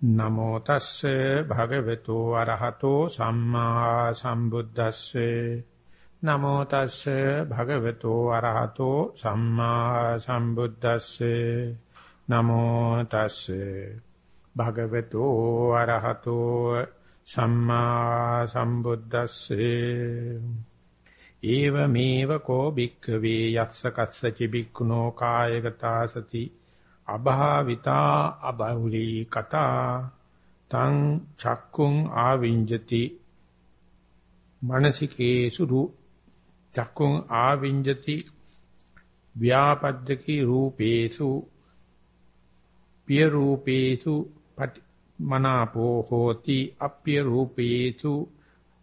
නමෝ තස්සේ භගවතු අරහතෝ සම්මා සම්බුද්දස්සේ. නමෝ තස්සේ භගවතු අරහතෝ සම්මා සම්බුද්දස්සේ. නමෝ තස්සේ භගවතු අරහතෝ සම්මා සම්බුද්දස්සේ. ඒව මේව කෝ භික්ඛවේ යස්ස කස්සචි භික්ඛුනෝ කායගතා සති. අභාවිතා අබහුලී කතා තං චක්කුං ආවිඤ්ජති මනසිකේසු රු චක්කුං ආවිඤ්ජති ව්‍යාපද්දකි රූපේසු පිය රූපේසු මනාපෝ හෝති අප්පිය රූපේසු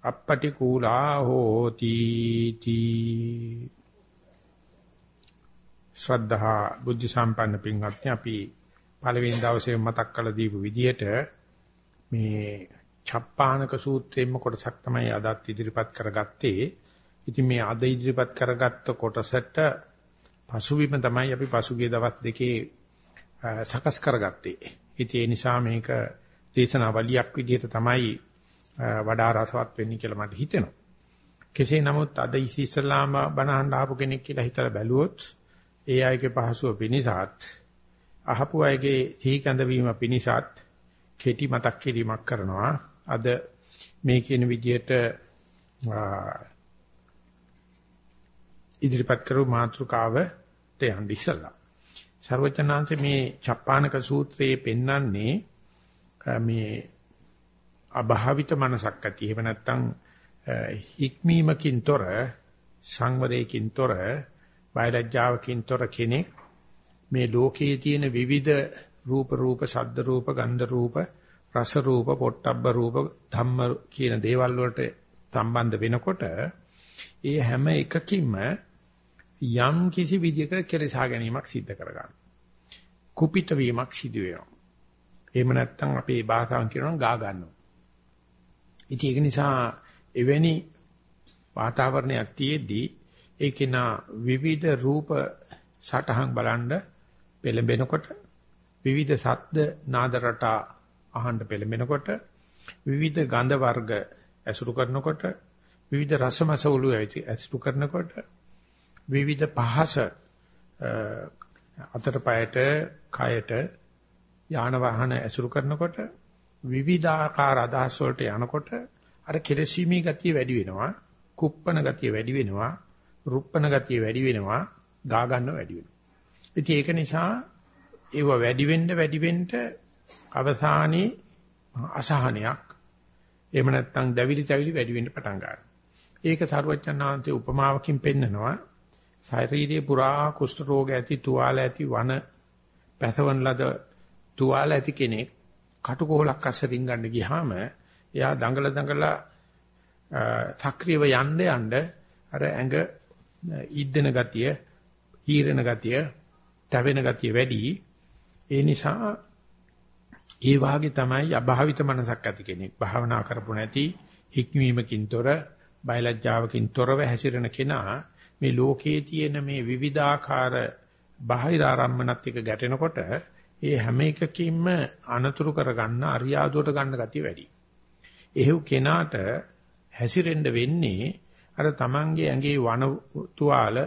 අප්පටිකූලා හෝති තී ශ්‍රද්ධහා බුද්ධ සම්පන්න පින්වත්නි අපි පළවෙනි දවසේ මතක් කළ දීපු විදිහට මේ චප්පානක සූත්‍රයෙන්ම කොටසක් තමයි අදත් ඉදිරිපත් කරගත්තේ. ඉතින් මේ අද ඉදිරිපත් කරගත්ත කොටසට පසුබිම තමයි අපි පසුගිය දවස් දෙකේ සකස් කරගත්තේ. ඉතින් ඒ නිසා මේක දේශනාවලියක් විදිහට තමයි වඩා රසවත් වෙන්නේ කියලා මට හිතෙනවා. කෙසේ නමුත් අද ඉස්සෙල්ලාම බණහන් ආපු කෙනෙක් කියලා හිතලා බැලුවොත් ඒ අයගේ පහසුව පිණිසත් අහපු අයගේ සීකඳ වීම පිණිසත් කෙටි මතක් කිරීමක් කරනවා. අද මේ කියන විදිහට ඉදිරිපත් කරු මාතෘකාවට යන්න ඉස්සලා ਸਰවචනාංශ මේ චප්පානක සූත්‍රයේ පෙන්වන්නේ මේ අභාවිත මනසක් ඇති. එහෙම නැත්නම් හික්මීමකින් තොර සංවරයකින් තොර බයලජ්ජාවකින් තොර කෙනෙක් මේ ලෝකයේ තියෙන විවිධ රූප රූප ශබ්ද රූප ගන්ධ රූප රස රූප පොට්ටබ්බ රූප ධම්ම කියන දේවල් වලට සම්බන්ධ වෙනකොට ඒ හැම එකකින්ම යම් කිසි විදියකට කෙලසා ගැනීමක් සිද්ධ කරගන්න. කුපිත වීමක් සිදු වෙනවා. එහෙම නැත්නම් අපේ භාෂාවෙන් කියනවා ගා ගන්නවා. ඉතින් ඒක නිසා එවැනි වාතාවරණයක් තියේදී ඒකේන විවිධ රූප සටහන් බලන්න පෙළඹෙනකොට විවිධ ශබ්ද නාද රටා අහන්න පෙළඹෙනකොට විවිධ ගන්ධ වර්ග ඇසුරු කරනකොට විවිධ රසමසවුලු ඇසුරු කරනකොට විවිධ පහස අතරපයට කයට යාන වාහන ඇසුරු කරනකොට විවිධාකාර අදහස් වලට යනකොට අර කෙලසීමේ ගතිය වැඩි වෙනවා කුප්පන ගතිය වැඩි වෙනවා රුප්පන ගතිය වැඩි වෙනවා, ගා ගන්න වැඩි වෙනවා. ඉතින් ඒක නිසා ඒව වැඩි වෙන්න වැඩි වෙන්න අවසානයේ අසහනයක් එහෙම නැත්නම් දැවිලි තැවිලි වැඩි වෙන්න පටන් ගන්නවා. ඒක සරුවචනාන්තේ උපමාවකින් පෙන්නනවා. ශරීරයේ පුරා කුෂ්ඨ රෝග ඇති තුවාල ඇති වන පැසවන ලද තුවාල ඇති කෙනෙක් කටුකොහලක් අස්සේ රින්ගන්න ගියාම එයා දඟල දඟල සක්‍රියව යන්න යන්න අර ඇඟ ඉද්දෙන ගතිය, හීරෙන ගතිය, තැවෙන ගතිය වැඩි. ඒ නිසා ඒ වාගේ තමයි අභාවිත මනසක් ඇති කෙනෙක්. භාවනා කරපො නැති හික්මීමකින් තොර, බයලජ්ජාවකින් තොරව හැසිරෙන කෙනා මේ ලෝකයේ තියෙන මේ විවිධාකාර බාහිර ආරම්මනත් එක්ක ගැටෙනකොට ඒ හැම එකකින්ම අනතුරු කරගන්න අරියාදුවට ගන්න ගතිය වැඩි. එහෙව් කෙනාට හැසිරෙන්න වෙන්නේ අර තමන්ගේ ඇඟේ වන තුවාල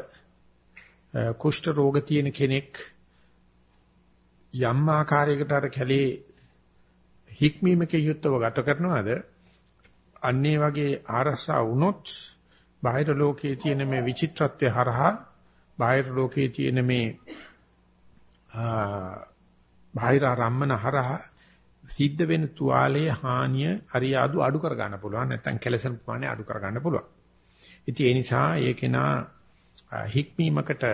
කුෂ්ඨ රෝග තියෙන කෙනෙක් යම් ආකාරයකට අර කැලේ හික්මීමක යුක්තව ගත කරනවාද? අන්නේ වගේ ආරසා වුණොත් බාහිර ලෝකයේ තියෙන මේ විචිත්‍රත්වය හරහා බාහිර ලෝකයේ තියෙන මේ බාහිර රම්මන හරහා සිද්ධ වෙන තුවාලයේ හානිය අරියාදු අඩු කර ගන්න පුළුවන්. නැත්නම් කෙලසන් ප්‍රමාණය අඩු කර ගන්න පුළුවන්. ඉතින් ඒ නිසා ඒකේනා හික්මීමකට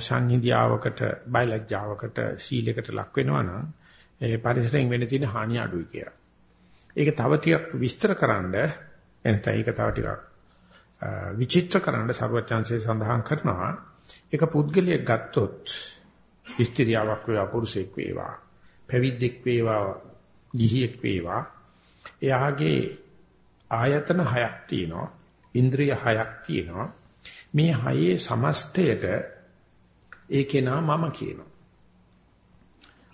සංහිඳියාවකට බයලජ්ජාවකට සීලයකට ලක් වෙනවා නම් ඒ පරිසරයෙන් වෙන්න තියෙන හානිය අඩුයි කියලා. ඒක තව ටිකක් විස්තරකරනද එනත ඒක තව ටිකක් විචිත්‍රකරනද සර්වචාන්සේ සඳහන් කරනවා ඒක පුද්ගලයෙක් ගත්තොත් ස්ත්‍රියාවක් වේවා පුරුෂයෙක් වේවා පැවිද්දෙක් වේවා ගිහියෙක් වේවා එයාගේ ආයතන හයක් තියෙනවා. ඉන්ද්‍රිය හයක් තියෙනවා. මේ හයේ සමස්තයට ඒකේ නා මම කියනවා.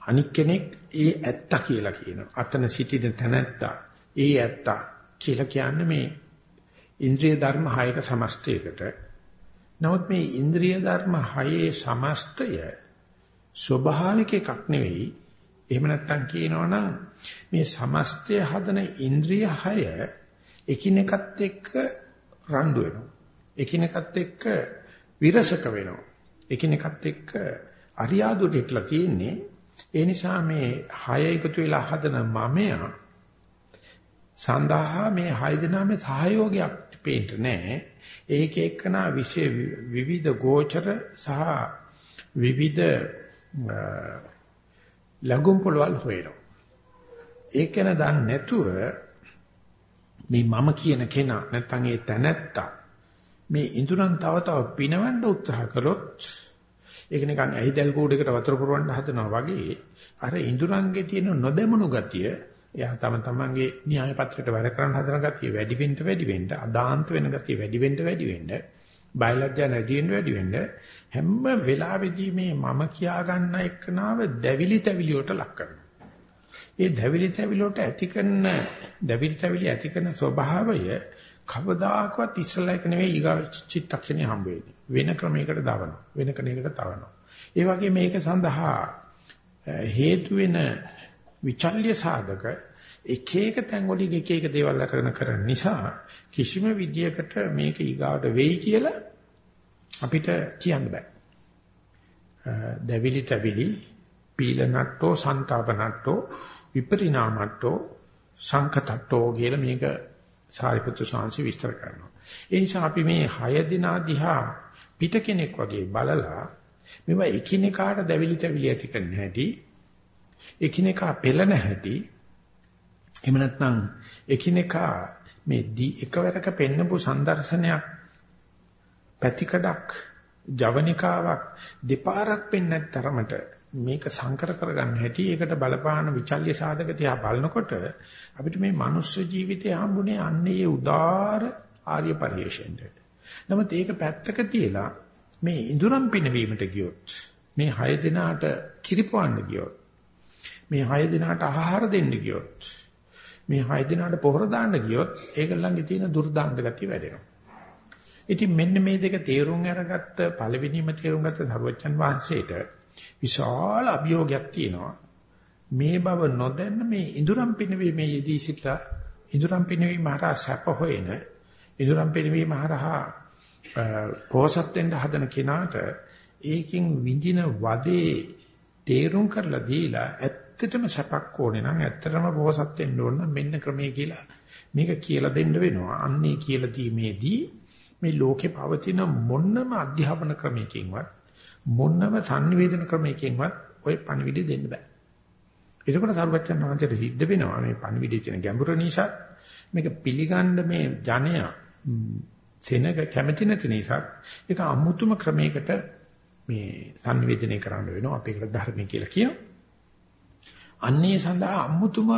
අනික් කෙනෙක් ඒ ඇත්ත කියලා කියනවා. අතන සිටින තැනැත්තා ඒ ඇත්ත කියලා කියන්නේ මේ ඉන්ද්‍රිය ධර්ම හයක සමස්තයකට. නමුත් මේ ඉන්ද්‍රිය ධර්ම හයේ සමස්තය ස්වභාවික එකක් නෙවෙයි. එහෙම නැත්තම් කියනවනම් මේ සමස්තය හදන ඉන්ද්‍රිය හය එකිනෙකත් එක්ක රණ්ඩු වෙනවා. එකිනෙකත් එක්ක විරසක වෙනවා. එකිනෙකත් එක්ක අරියාදුට ඉట్లా තියෙන්නේ. ඒ නිසා මේ හය එකතු වෙලා හදන මමයා සඳහා මේ හය දෙනාමේ සහයෝගයක් පේන්න නැහැ. ඒක එක්කනා විශේෂ විවිධ ගෝචර සහ විවිධ ලඟුම් පොළවල් හොයනවා. ඒක න දන්නේ නැතුව මේ මම කියන කෙනා නැත්තම් ඒ තැනැත්තා මේ ඉඳුරන් තව තව පිනවන්න උත්සාහ කළොත් ඒක නිකන් ඇහිදල් කූඩේකට වතුර පුරවන්න හදනවා වගේ අර ඉඳුරන්ගේ තියෙන නොදැමුණු ගතිය එයා තම තමන්ගේ න්‍යාය පත්‍රයට වැඩ කරන්න හදන ගතිය වැඩි වෙන්න වැඩි වෙන්න අදාන්ත වෙන ගතිය වැඩි වෙන්න වැඩි වෙන්න බයලජ්ජා නැති වෙන්න වැඩි වෙන්න හැම වෙලාවෙදී මේ මම කියා ගන්න එක්කනාව දැවිලි තැවිලි වලට ලක් කරනවා. ඒ දැවිලි තැවිලි වලට ඇති කරන දැවිලි තැවිලි ඇති කරන ස්වභාවය කවදාකවත් ඉස්සලා එක නෙවෙයි ඊගා චිත්තක්ෂණේ හම්බ වෙන්නේ. වෙන ක්‍රමයකට දවනවා. වෙන කෙනෙකුට තවනවා. ඒ වගේ මේක සඳහා හේතු වෙන විචල්්‍ය සාධක එක එක තැන් වලින් එක එක දේවල් අරගෙන කරන නිසා කිසිම විදියකට මේක ඊගාවට වෙයි කියලා අපිට කියන්න බෑ. දැවිලි තැවිලි පීලනට්ටෝ සන්තාපනට්ටෝ විපරිණාමට්ටෝ සංකතට්ටෝ කියලා මේක සාරිපුත්‍ර සාංශි විස්තර කරනවා. ඒ නිසා අපි මේ හය දිනා දිහා පිට කෙනෙක් වගේ බලලා මේවා එකිනෙකාට දැවිලි තැවිලි ඇති කරන්න හැටි එකිනෙකා පෙළන හැටි එහෙම නැත්නම් එකිනෙකා මේ දී එකවරක පෙන්නපු සම්දර්ශනයක් පැතිකඩක් ජවනිකාවක් දෙපාරක් පෙන්නත් තරමට මේක සංකර කරගන්න හැටි ඒකට බලපාන විචල්්‍ය සාධක තියා බලනකොට අපිට මේ මනුස්ස ජීවිතය හම්බුනේ අන්නේ උදාර ආර්ය පරිශ්‍රයෙන්ද. නමුත් ඒක පැත්තක තියලා මේ ඉඳුරම් පිනවීමට ගියොත් මේ හය දිනාට කිරිපවන්න ගියොත් මේ හය දිනාට ආහාර දෙන්න ගියොත් මේ හය දිනාට පොහොර දාන්න ගියොත් ඒගොල්ලන්ගේ තියෙන දුර්දාන්ත ගතිය වැඩෙනවා. ඉතින් මෙන්න මේ දෙක තේරුම් අරගත්ත පළවෙනිම තේරුම් ගත්ත සර්වචන් වහන්සේට විශාල අභියෝගයක් තියෙනවා. මේ බව නොදැන්න මේ ඉඳුරම් පිනවීමේ යෙදී සිටලා ඉඳුරම් පිනවීම හරහා සැප හොයන ඉඳුරම් පිනවීම හරහා පෝසත් වෙන්න හදන කෙනාට ඒකෙන් විඳින වදේ තේරුම් කරලා දීලා ඇත්තටම සැපක් ඕනේ නම් ඇත්තටම පෝසත් වෙන්න ඕන මෙන්න ක්‍රමයේ කියලා මේක කියලා දෙන්න වෙනවා. අන්නේ කියලා දීමේදී මේ ලෝකේ පවතින මොන්නම අධ්‍යාපන ක්‍රමයකින්වත් මොන්නම sannivedana ක්‍රමයකින්වත් ওই පණිවිඩය දෙන්න බෑ. එතකොට සරුවච්චන් වහන්සේට සිද්ධ වෙනවා මේ පණිවිඩයේ තියෙන ගැඹුර නිසා මේක පිළිගන්න මේ ජනයා සෙනග කැමති නැති නිසා ඒක අමුතුම ක්‍රමයකට මේ sannivedanaya කරන්න වෙනවා අපි ඒකට ධර්මය කියලා කියනවා. අන්නේ සඳහා අමුතුම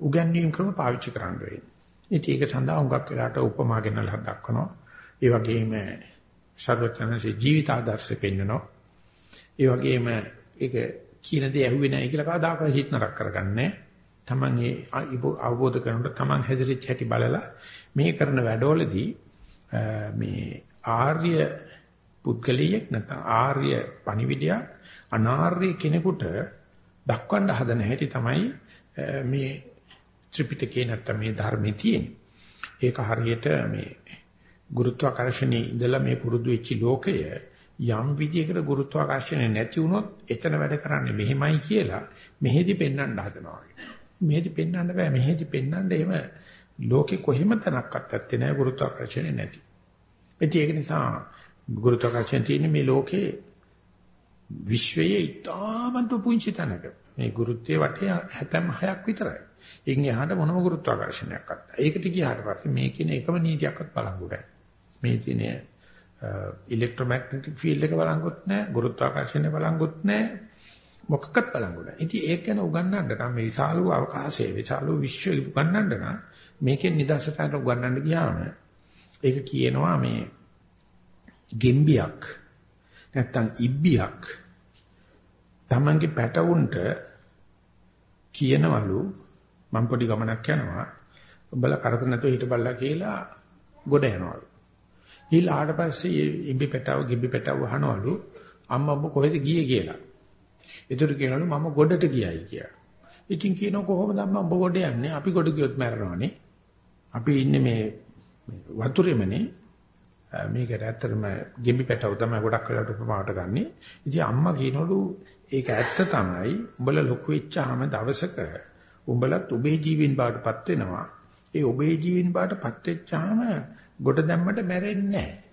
උගන්වීම් ක්‍රම පාවිච්චි කරන්න වෙනවා. ඉතින් ඒක සඳහා හුඟක් වෙලාට උපමා ගෙනලා දක්වනවා. ඒ වගේම සර්වඥාන්සේ ජීවිත ආදර්ශෙ පෙන්නනවා. ඒ වගේම ඒක කියන දේ ඇහුවේ නැහැ කියලා කවදාකවත් හිත නරක කරගන්නේ තමන් ඒ අවබෝධ කරනකොට තමන් හැදිරිච්ච හැටි බලලා මේ කරන වැඩවලදී මේ ආර්ය පුද්ගලියෙක් නැත්නම් ආර්ය පණිවිඩයක් අනාර්ය කෙනෙකුට දක්වන්න හදන හැටි තමයි මේ ත්‍රිපිටකේ නැත්නම් මේ ධර්මයේ තියෙන්නේ. ඒක හරියට මේ ගුරුත්වාකර්ෂණයේ ඉඳලා මේ පුරුදු වෙච්ච ලෝකය යම් විදියකට ගුරුත්වාකර්ෂණය නැති වුණොත් එතන වැඩ කරන්නේ මෙහෙමයි කියලා මෙහෙදි පෙන්වන්න හදනවා. මෙහෙදි පෙන්වන්න බෑ මෙහෙදි පෙන්වන්න එහෙම ලෝකේ කොහෙම තැනක්වත් ඇත්තේ නැහැ ගුරුත්වාකර්ෂණය නැති. ඒක නිසා ගුරුත්වාකර්ෂණ තියෙන මේ ලෝකේ විශ්වයේ ඉතාමත් පුංචි තැනක. මේ ගුරුත්වයේ වටේ 76ක් විතරයි. එින් එහාට මොනම ගුරුත්වාකර්ෂණයක් නැහැ. ඒකට ගියාට පස්සේ මේ කියන එකම නීතියක්වත් බලංගු නැහැ. මේ තියෙන ඉලෙක්ට්‍රොමැග්නටික් ෆීල්ඩ් එක බලංගුත් නැහැ, ගුරුත්වාකර්ෂණය බලංගුත් නැහැ. මොකක්වත් බලංගු නැහැ. ඉතින් ඒක ගැන උගන්වන්න නම් මේ විශාල වූ අවකාශයේ විශාල වූ විශ්වය උගන්වන්න නම් මේකෙන් නිදර්ශනට උගන්වන්න ගියාම ඒක කියනවා මේ ගෙම්බියක් නැත්තම් ඉබ්බියක් තමන්ගේ පැටවුන්ට කියනවලු මම පොඩි ගමනක් යනවා උඹලා කරදර නැතුව හිටපල්ලා කියලා ගොඩ යනවලු. ඊළාට ආවට පස්සේ ඉඹි පැටව ගිබි පැටව අහනවලු අම්මා ඔබ කොහෙද ගියේ කියලා. ඒතර කියනවලු මම ගොඩට ගියයි කියලා. ඉතින් කියනවා කොහොමද අම්මා ඔබ ගොඩ යන්නේ? අපි ගොඩ ගියොත් මැරෙනවනේ. අපි ඉන්නේ මේ වතුරෙමනේ. මේකට ඇත්තටම ගෙම්බි පැටව තමයි ගොඩක් වෙලාවට උපමාවට ගන්නෙ. ඉතින් අම්මා කියනවලු ඒක ඇත්ත තමයි. උඹලා ලොකු වෙච්චාම දවසක උඹලත් ඔබේ ජීවින් බාටපත් වෙනවා. ඒ ඔබේ ජීවින් බාටපත් වෙච්චාම ගොඩ දැම්මට මැරෙන්නේ නැහැ.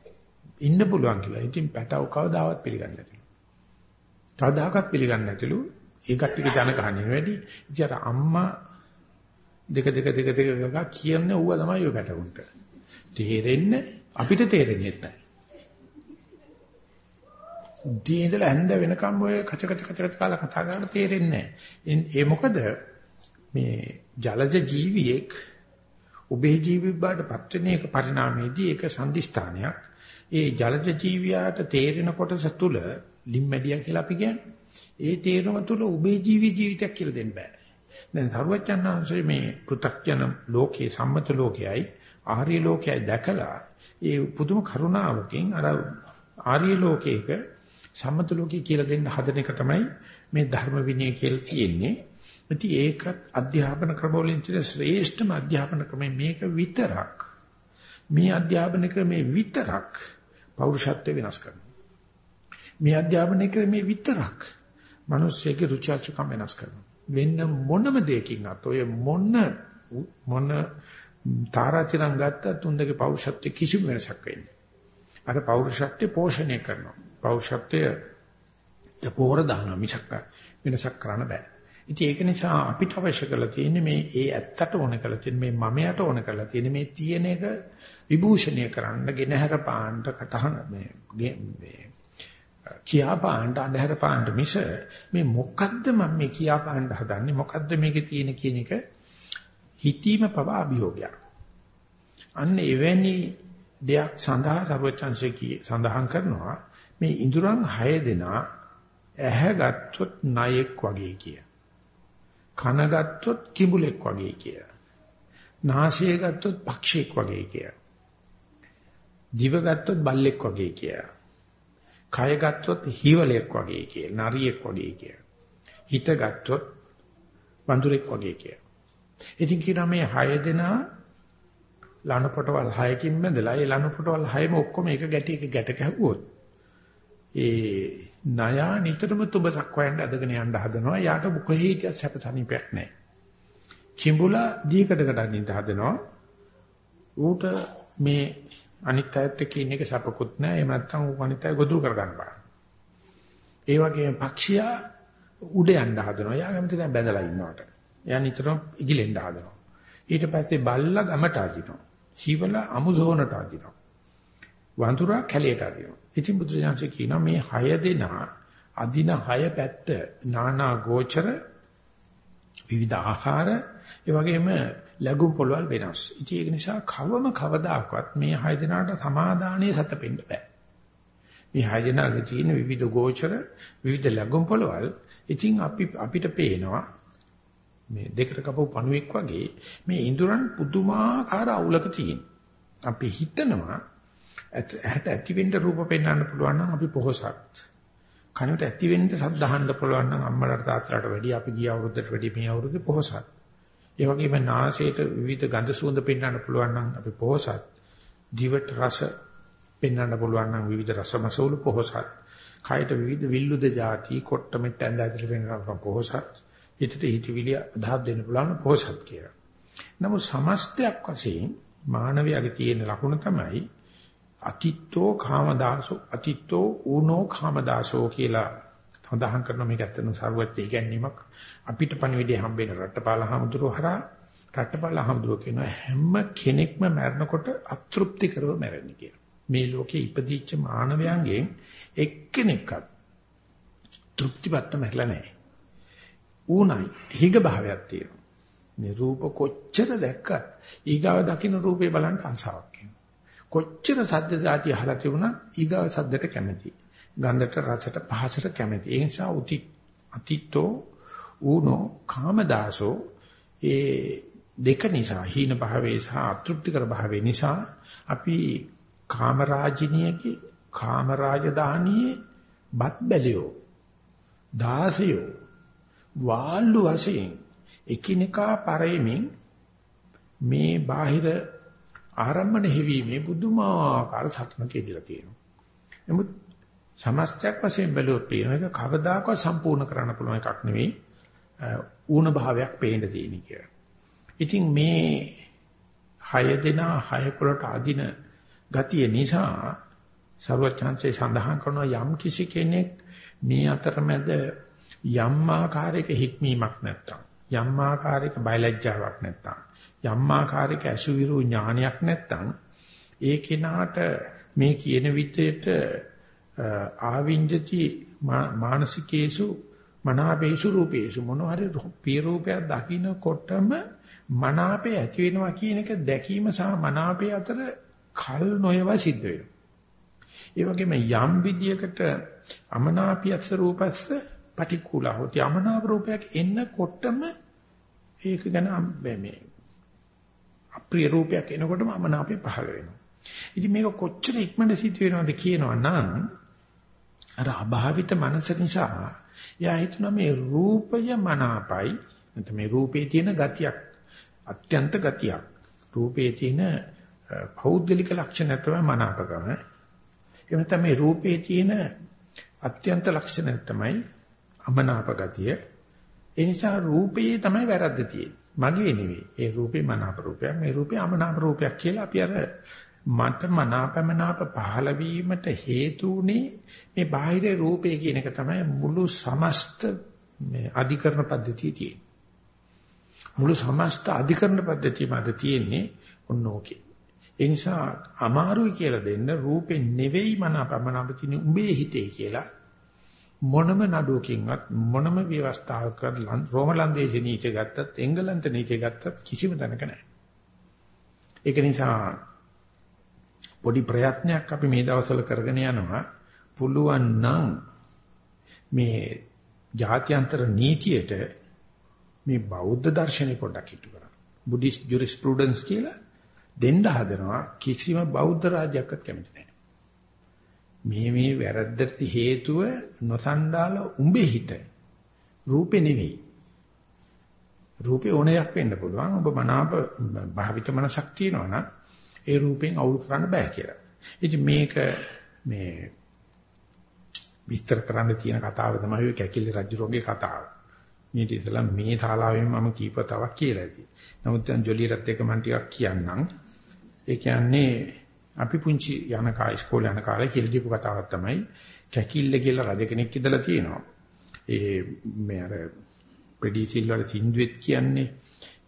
ඉන්න පුළුවන් කියලා. ඉතින් පැටව කවදාවත් පිළිගන්නේ නැතිලු. කවදාකවත් පිළිගන්නේ නැතිලු. ඒ කට්ටියගේ ජනකහණිය වැඩි. ඉතින් අර අම්මා දෙක දෙක දෙක දෙක ගා කියන්නේ ඌව තමයි ඔය පැටවුන්ට. තේරෙන්නේ අපිට තේරෙන්නේ නැහැ. උදේ ඉඳලා හැන්ද වෙනකම් ඔය කච කච කච කච කාලා කතා කරලා තේරෙන්නේ නැහැ. ඒ මොකද මේ ජලජ ජීවියෙක් ඔබේ ජීවි බාටපත් වෙන එක පරිණාමයේදී ඒක සම්දිස්ථානයක්. ඒ ජලජ ජීවියාට තේරෙන කොටස තුල ලිම්මැඩියා කියලා අපි කියන්නේ. ඒ තේරුම තුල ඔබේ ජීවි ජීවිතයක් කියලා දෙන්න බෑ. දැන් සර්වචන්නාංශයේ මේ පෘථග්ජන ලෝකේ සම්මත ලෝකයයි ආර්ය ලෝකයයි දැකලා ඒ පුදුම කරුණාවකින් අර ආර්ය ලෝකයක සම්මත ලෝකේ කියලා දෙන්න හදන එක තමයි මේ ධර්ම විනය කියලා තියෙන්නේ. ඉතින් ඒකත් අධ්‍යාපන ක්‍රමවලින් තියෙන ශ්‍රේෂ්ඨම අධ්‍යාපන ක්‍රමය මේක විතරක්. මේ අධ්‍යාපන ක්‍රමේ විතරක් පෞරුෂත්වය වෙනස් කරනවා. මේ අධ්‍යාපන ක්‍රමේ විතරක් මිනිස්සෙගේ රුචි අරුචිකම් වෙනස් කරනවා. වෙන මොනම දෙයකින්වත් ඔය මොන මොන තාරාතිරම් ගත්ත තුන්දගේ පෞරුෂත්වයේ කිසිම වෙනසක් වෙන්නේ. අර පෞරුෂත්වය පෝෂණය කරනවා. පෞරුෂත්වය පෝර දානවා මිසක් වෙනසක් කරන්න බෑ. ඉතින් ඒක නිසා අපිට අවශ්‍ය කරලා තියෙන්නේ මේ ඒ ඇත්තට ඕන කරලා තියෙන මේ මමයට ඕන කරලා තියෙන මේ තියෙන එක විභූෂණය කරන්න ගෙනහැර පාන්න කතහන මේ මේ කියා පාන්න අඳුර පාන්න මිස මේ මොකද්ද මම මේ කියා පාන්න හදන්නේ මොකද්ද මේකේ තියෙන කියන එක හිතීම පව අභියෝගයක්. අන්න එවැනි දෙයක් සඳහා ਸਰවචන්සේ සඳහන් කරනවා මේ ඉඳුරන් 6 දෙනා ඇහැ ගත්තොත් ණයෙක් වගේ කිය. කන ගත්තොත් කිඹුලෙක් වගේ කිය. නාසය ගත්තොත් පක්ෂියෙක් වගේ කිය. දිව ගත්තොත් බල්ලෙක් වගේ කිය. කය ගත්තොත් හිවලෙක් වගේ කිය. නරියෙක් වගේ කිය. හිත ගත්තොත් වඳුරෙක් වගේ කිය. ඉතින් කියනවා මේ 6 දෙනා ලනු පොටවල් 6කින් බඳලා ඒ ලනු පොටවල් 6ම ඔක්කොම එක ගැටි එක ගැට ගැහුවොත් ඒ ණය නිතරම තුබසක් හොයන්න අදගෙන යන්න හදනවා. යාට කොහේ හිටියත් සැප සනීපයක් නැහැ. කිඹුලා දීකඩකට අනින්ද හදනවා. ඌට මේ අනිත් අයත් එක්ක ඉන්න එක සැපකුත් නැහැ. එහෙම නැත්නම් ඌ අනිත් අය ගොදුරු කරගන්න බෑ. ඒ වගේම පක්ෂියා උඩ යන්න හදනවා. යා කැමති නැහැ බැඳලා ඉන්නවට. එයා නිතරම ඉගිලෙන්න හදනවා. ඊට පස්සේ බල්ලා ගමට අදිනවා. සීවල අමුසෝනට අදිනවා. වඳුරා කැලයට අදිනවා. ඉතින් බුදුසසුන කියනවා මේ හය දෙනා අදින හය පැත්ත නානා ගෝචර විවිධ ආහාර ඒ වගේම ලැබුම් පොළවල් වෙනස්. ඉතින් ඒක නිසා කවම කවදාකවත් මේ හය දෙනාට සමාදානයේ සතපෙන්න බෑ. මේ හය දෙනාගේ තියෙන විවිධ ගෝචර විවිධ ලැබුම් පොළවල් ඉතින් අපි අපිට පේනවා මේ දෙකට කපපු පණුවෙක් වගේ මේ ඉඳුරන් පුදුමාකාර අවුලක තියෙන. අපි හිතනවා ඇහැට ඇති වෙන්න රූප පෙන්වන්න පුළුවන් නම් අපි පොහසත්. කනට ඇති වෙන්න සද්ද අහන්න පුළුවන් නම් අම්මලාට තාත්තලාට වැඩිය අපි ගිය අවුරුද්දට වැඩිය මේ අවුරුද්දේ පොහසත්. ඒ වගේම නාසයට විවිධ ගඳ සුවඳ පෙන්වන්න පුළුවන් නම් අපි පොහසත්. දිවට රස පෙන්වන්න පුළුවන් නම් විවිධ රසමසවුළු පොහසත්. කයට විවිධ විල්ලුද જાති කොට්ට මෙට්ට ඇඳ ඇතුළේ පෙන්වන්න පොහසත්. හිතට හිතවිලි අදහස් දෙන්න පුළුවන් පොහසත් කියලා. නමුත් සමස්තයක් වශයෙන් මානවයාගේ තියෙන ලක්ෂණ තමයි අතිත්තෝ කාමදාසෝ අතිත්තෝ ඌනෝ කාමදාසෝ කියලා සඳහන් කරන මේක ඇත්තටම සරුවත් ඉගැන්වීමක් අපිට පණිවිඩය හම්බෙන රට්ටපාල හමුදුරුව හරහා රට්ටපාල හමුදුරුව කියන හැම කෙනෙක්ම මරනකොට අතෘප්ති කරව මැරෙන්නේ කියලා. මේ ලෝකේ ඉපදිච්ච මානවයන්ගෙන් එක්කෙනෙක්වත් තෘප්තිපත්ත මැරලා නැහැ. ඌණයි හිග භාවයක් තියෙනවා. මේ රූප කොච්චර දැක්කත් ඊගාව දකින්න රූපේ බලන්න ආසාවක් කොච්චර සද්ද જાති අහලා තිබුණා ඊගාව සද්දට කැමති. ගන්ධට රසට පහසට කැමති. ඒ නිසා උති අතිත්තෝ ඌනෝ කාමදාසෝ ඒ දෙක නිසා හීන භාවයේ සහ අතෘප්තිකර භාවයේ නිසා අපි කාමරාජිනියගේ කාමරාජධානියේ බත් බැලියෝ දාසයෝ වාල්ලු වශයෙන් එකිනෙකා පරෙමින් මේ බාහිර ආරම්භන හිවීමේ බුදුමාකාර සත්‍යක ඉදලා තියෙනවා. නමුත් සමස්තයක් වශයෙන් බැලුවොත් පේන එක කවදාකවත් සම්පූර්ණ කරන්න පුළුවන් එකක් නෙවෙයි. ඌණ භාවයක් පේන්න තියෙන කියලා. ඉතින් මේ හය දෙනා හය පොළට අදින ගතිය නිසා ਸਰවචන්සේ සඳහන් කරන යම් කිසි කෙනෙක් මේ අතරමැද යම් ආකාරයක හික්මීමක් නැත්තම් යම් ආකාරයක බයලජ්ජාවක් නැත්තම් යම් ආකාරයක අසුවිරු ඥානයක් නැත්තම් ඒ කෙනාට මේ කියන විදිහට ආවිංජති මානසිකේසු මනාපේසු රූපේසු මොන හරි පිය රූපයක් දකින්නකොටම මනාපේ ඇති වෙනවා කියන එක දැකීම සහ මනාපේ අතර කල් නොයව සිද්ධ වෙනවා. ඒ වගේම යම් විදියකට අමනාපියස්ස රූපස්ස පටික්කුල හොති අමනාප රූපයක් එන්නකොටම ඒක ගැන මේ අප්‍රිය රූපයක් එනකොටම අමනාපේ පහළ වෙනවා. ඉතින් මේක කොච්චර ඉක්මනට සිද්ධ වෙනවද කියනවා නම් අර අභාවිත මනස නිසා යා හිතන මේ රූපය මනාපයි නැත්නම් මේ රූපේ තියෙන ගතියක් අත්‍යන්ත ගතියක් රූපේ තියෙන පෞද්ගලික ලක්ෂණ තමයි මනාපකම එහෙම නැත්නම් මේ රූපේ තියෙන අත්‍යන්ත ලක්ෂණය තමයි අමනාප ගතිය. ඒ නිසා රූපේ තමයි වැරද්ද තියෙන්නේ. මගේ නෙවෙයි. ඒ රූපේ මනාප රූපයක්. මේ රූපේ අමනාප රූපයක් කියලා අපි අර මට මනාපමනාප පහළ වීමට හේතුුනේ මේ බාහිර රූපේ කියන එක තමයි මුළු සමස්ත මේ අධිකරණ පද්ධතිය තියෙන්නේ. මුළු සමස්ත අධිකරණ පද්ධතියම අද තියෙන්නේ ඔන්නෝකේ. ඒ නිසා අමාරුයි කියලා දෙන්න රූපේ නෙවෙයි මනාපමනාප තියෙන උඹේ හිතේ කියලා මොනම නඩුවකින්වත් මොනම ව්‍යවස්ථාවක රෝම ලන්දේසි නීතිය ගත්තත් එංගලන්ත නීතිය ගත්තත් කිසිම තැනක නැහැ. ඒක නිසා පොඩි ප්‍රයත්නයක් අපි මේ දවස්වල කරගෙන යනවා පුළුවන් නම් මේ ජාත්‍යන්තර නීතියට මේ බෞද්ධ දර්ශනය පොඩ්ඩක් හිටු කරා. බුද්දිස්ට් ජුරිස්ප්‍රුඩන්ස් කියලා දෙන්න හදනවා කිසිම බෞද්ධ රාජ්‍යයක්වත් කැමති නැහැ. මේ මේ වැරද්දට හේතුව නොසන්ඩාල උඹේ හිත. රූපේ නෙවෙයි. රූපේ ඕනයක් වෙන්න පුළුවන්. ඔබ මනාප භාවිත මනසක් තියෙනවා නම් ඒ රූපෙන් අවුල් කරන්න බෑ කියලා. ඉතින් මේක මේ විස්තර කරන්න තියෙන කතාව තමයි ඔය කැකිලි රජුගේ කතාව. මේ ඉතලා මේ ශාලාවෙන් මම කීපතාවක් කියලා ඇති. නමුත් දැන් ජොලියරත් එක මම ටිකක් කියන්නම්. ඒ කියන්නේ අපි පුංචි යන කා ඉස්කෝලේ යන කාලේ කියලා දීපු කතාවක් තමයි කැකිල්ල කියලා රජ කෙනෙක් ඉඳලා තියෙනවා. ඒ මේ අර ප්‍රෙඩිසිල් වල සින්දුවෙත් කියන්නේ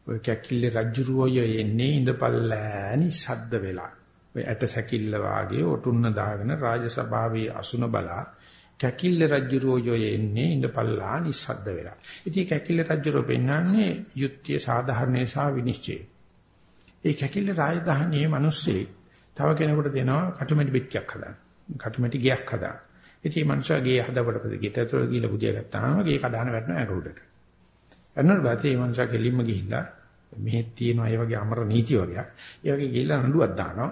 ඔය කැකිල්ල රජුරුවය එන්නේ ඉඳපල්ලෑනි සද්ද වෙලා. ඔය ඇට සැකිල්ල වාගේ ඔටුන්න දාගෙන රාජසභාවේ අසුන බලා කැකිල්ල රජුරුවය එන්නේ ඉඳපල්ලා නිස්සද්ද වෙලා. ඉතින් කැකිල්ල රජුරුව පෙන්වන්නේ යුක්තිය සාධාරණේ සහ විනිශ්චය. ඒ කැකිල්ල රාජධානියේ මිනිස්සේ තව කෙනෙකුට දෙනවා කටුමැටි පිටියක් හදන්න. කටුමැටි ගයක් හදන්න. ඉතින් මේ මනුස්සයා ගේ හදවට පස්සේ ගෙට ඇතුළ ගිහලා බුදියා ගත්තාම ගේ කඩාන වැටෙනවා ඇඟ උඩට. එන්නත් බාතේ මේ මනුස්සයා කෙලින්ම ගිහිල්ලා මෙහෙත් තියෙනවා ඒ වගේ අමර නීති වගේක්. ඒ වගේ ගිහිල්ලා නඩුවක් දානවා.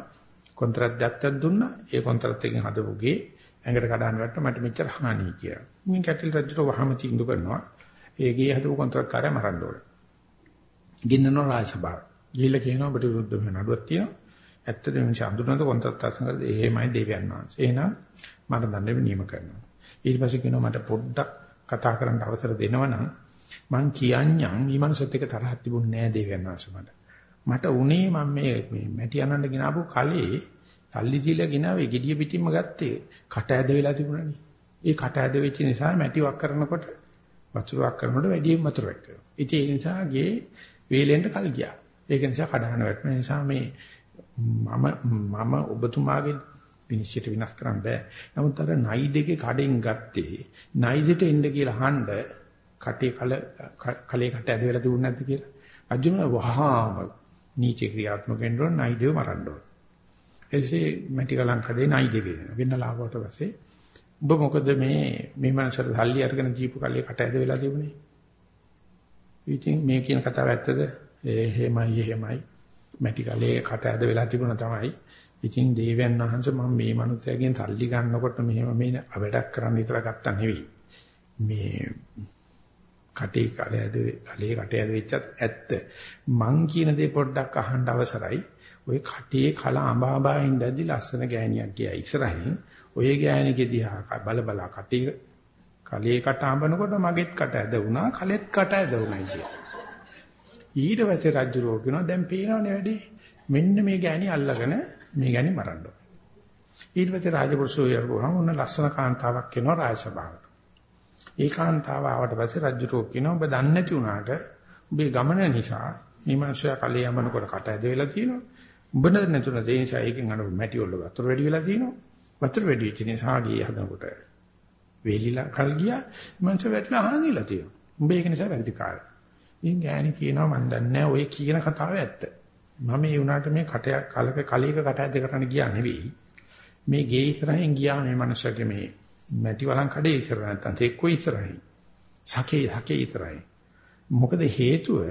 කොන්ත්‍රාත් දැක්කක් දුන්නා. ඒ කොන්ත්‍රාත් එකෙන් හදපු ගේ ඇඟට කඩාන වැටෙනවා මට මෙච්චර හානියි කියලා. මින් කැකිල් රජුට වහම තීන්දුව කරනවා. ඒ ගේ හදපු කොන්ත්‍රාත් කාර්යය මරන්න ඕන. ගින්නනවා රාජසභාව. ගිහිල්ලා කියනවා ඔබට විරුද්ධව නඩුවක් තියෙනවා. ඇත්තද මේ චන්දුනන්ත කොන්ත්‍රාත් අසන කරලා එහෙමයි දෙවියන් වහන්සේ. එහෙනම් මට දඬුවම් නියම කරනවා. ඊට පස්සේ කියනවා මට පොඩ්ඩක් කතා කරන්න අවසර දෙනවනම් මං කියන්නම් මේ මනසත් එක්ක තරහක් තිබුණේ නෑ දෙවියන් වහන්සේ මට. මට උනේ මම මේ මේ මැටි අනන්න ගినాපු කලේ තල්ලි දීලා ගినాවේ gediya පිටින්ම ගත්තේ කට ඇද වෙලා තිබුණානේ. ඒ කට ඇද වෙච්ච නිසා මැටි වක් කරනකොට වතුර වක් කරනකොට වැඩියෙන් වතුර වැක් කරනවා. ඉතින් ඒ නිසා ගේ වේලෙන්ට කල් ගියා. ඒක නිසා කඩහන වැටෙන නිසා මේ මම මම ඔබතුමාගේ විනිශ්චයට විනාශ කරන්න බෑ. නමුත් අර නයි දෙකේ කඩෙන් ගත්තේ නයිදෙට එන්න කියලා අහන්න කටේ කල කලේ කට ඇද වෙලා තිබුණ නැද්ද කියලා. අර්ජුන වහාම නීච ක්‍රියාත්මක වෙනකොට නයිදේව මරන්න ඕන. එසේ මැටි කලං කඩේ නයිදේ කියන. වෙන්න ලාවට පස්සේ ඔබ මොකද මේ මේ මනසට සල්ලි අරගෙන ජීපු කල්ලේ කට ඇද වෙලා තිබුණේ? ඉතින් මේ කියන කතාව ඇත්තද? එහෙමයි එහෙමයි. මැටි කලේ කට ඇද වෙලා තිබුණා තමයි. ඉතින් දේවයන් වහන්සේ මම මේ මනුස්සයගෙන් සල්ලි ගන්නකොට මෙහෙම මේ වැඩක් කරන්න විතර ගත්තා නෙවෙයි. මේ කටේ කලේ ඇද කලේ කට ඇද වෙච්චත් ඇත්ත. මං කියන දේ පොඩ්ඩක් අහන්න අවසරයි. ওই කටේ කල අඹාඹා ඉඳද්දි ලස්සන ගෑණියක් ගියා ඉස්සරහින්. ඔය ගෑණිගේ දිහා බල බල කටේ කලේ කට අඹනකොට මගෙත් කට ඇද වුණා කලෙත් කට ඇද වුණා කියලා. ඊට පස්සේ රජුරෝ කියනවා දැන් පේනවනේ වැඩි. මෙන්න මේ ගෑණි අල්ලගෙන මේ ගෑණි මරන්න ඕන. ඊට පස්සේ රාජපුරුෂෝ යරුවාම උන්න ලස්සන කාන්තාවක් වෙනවා රාජසභාවට. ඒ කාන්තාව ආවට පස්සේ රජුරෝ කියනවා ඔබ දන්නේ නැති වුණාට ඔබේ ගමන නිසා මේ මිනිස්සයා කලේ යමනකොට කට ඇද වෙලා තියෙනවා. උඹ නැතුණ ඒ නිසා ඒකෙන් අර මැටි වල වතුර වැඩි වෙලා තියෙනවා. වතුර වැඩි වෙච්ච නිසා ගියේ හදනකොට වේලිලා කල් ගියා මංස වැටලා හානිලා තියෙනවා. උඹ ඒක නිසා වැරදි කාර්යය. ඉතින් ගෑණි කියනවා මන් දන්නේ ඔය කියන කතාව ඇත්ත. මම ඒ උනාට මේ කටයක් කලක කලයක කට ඇද්ද කරන්න ගියා නෙවෙයි. මේ ගේ ඉස්සරහින් ගියා මේ මනුස්සයාගේ මේ මැටි වලන් කඩේ ඉස්සර නැත්තම් තෙක්කෝ ඉස්සරහින්. සකේ හකේ ඉස්සරහින්. මොකද හේතුව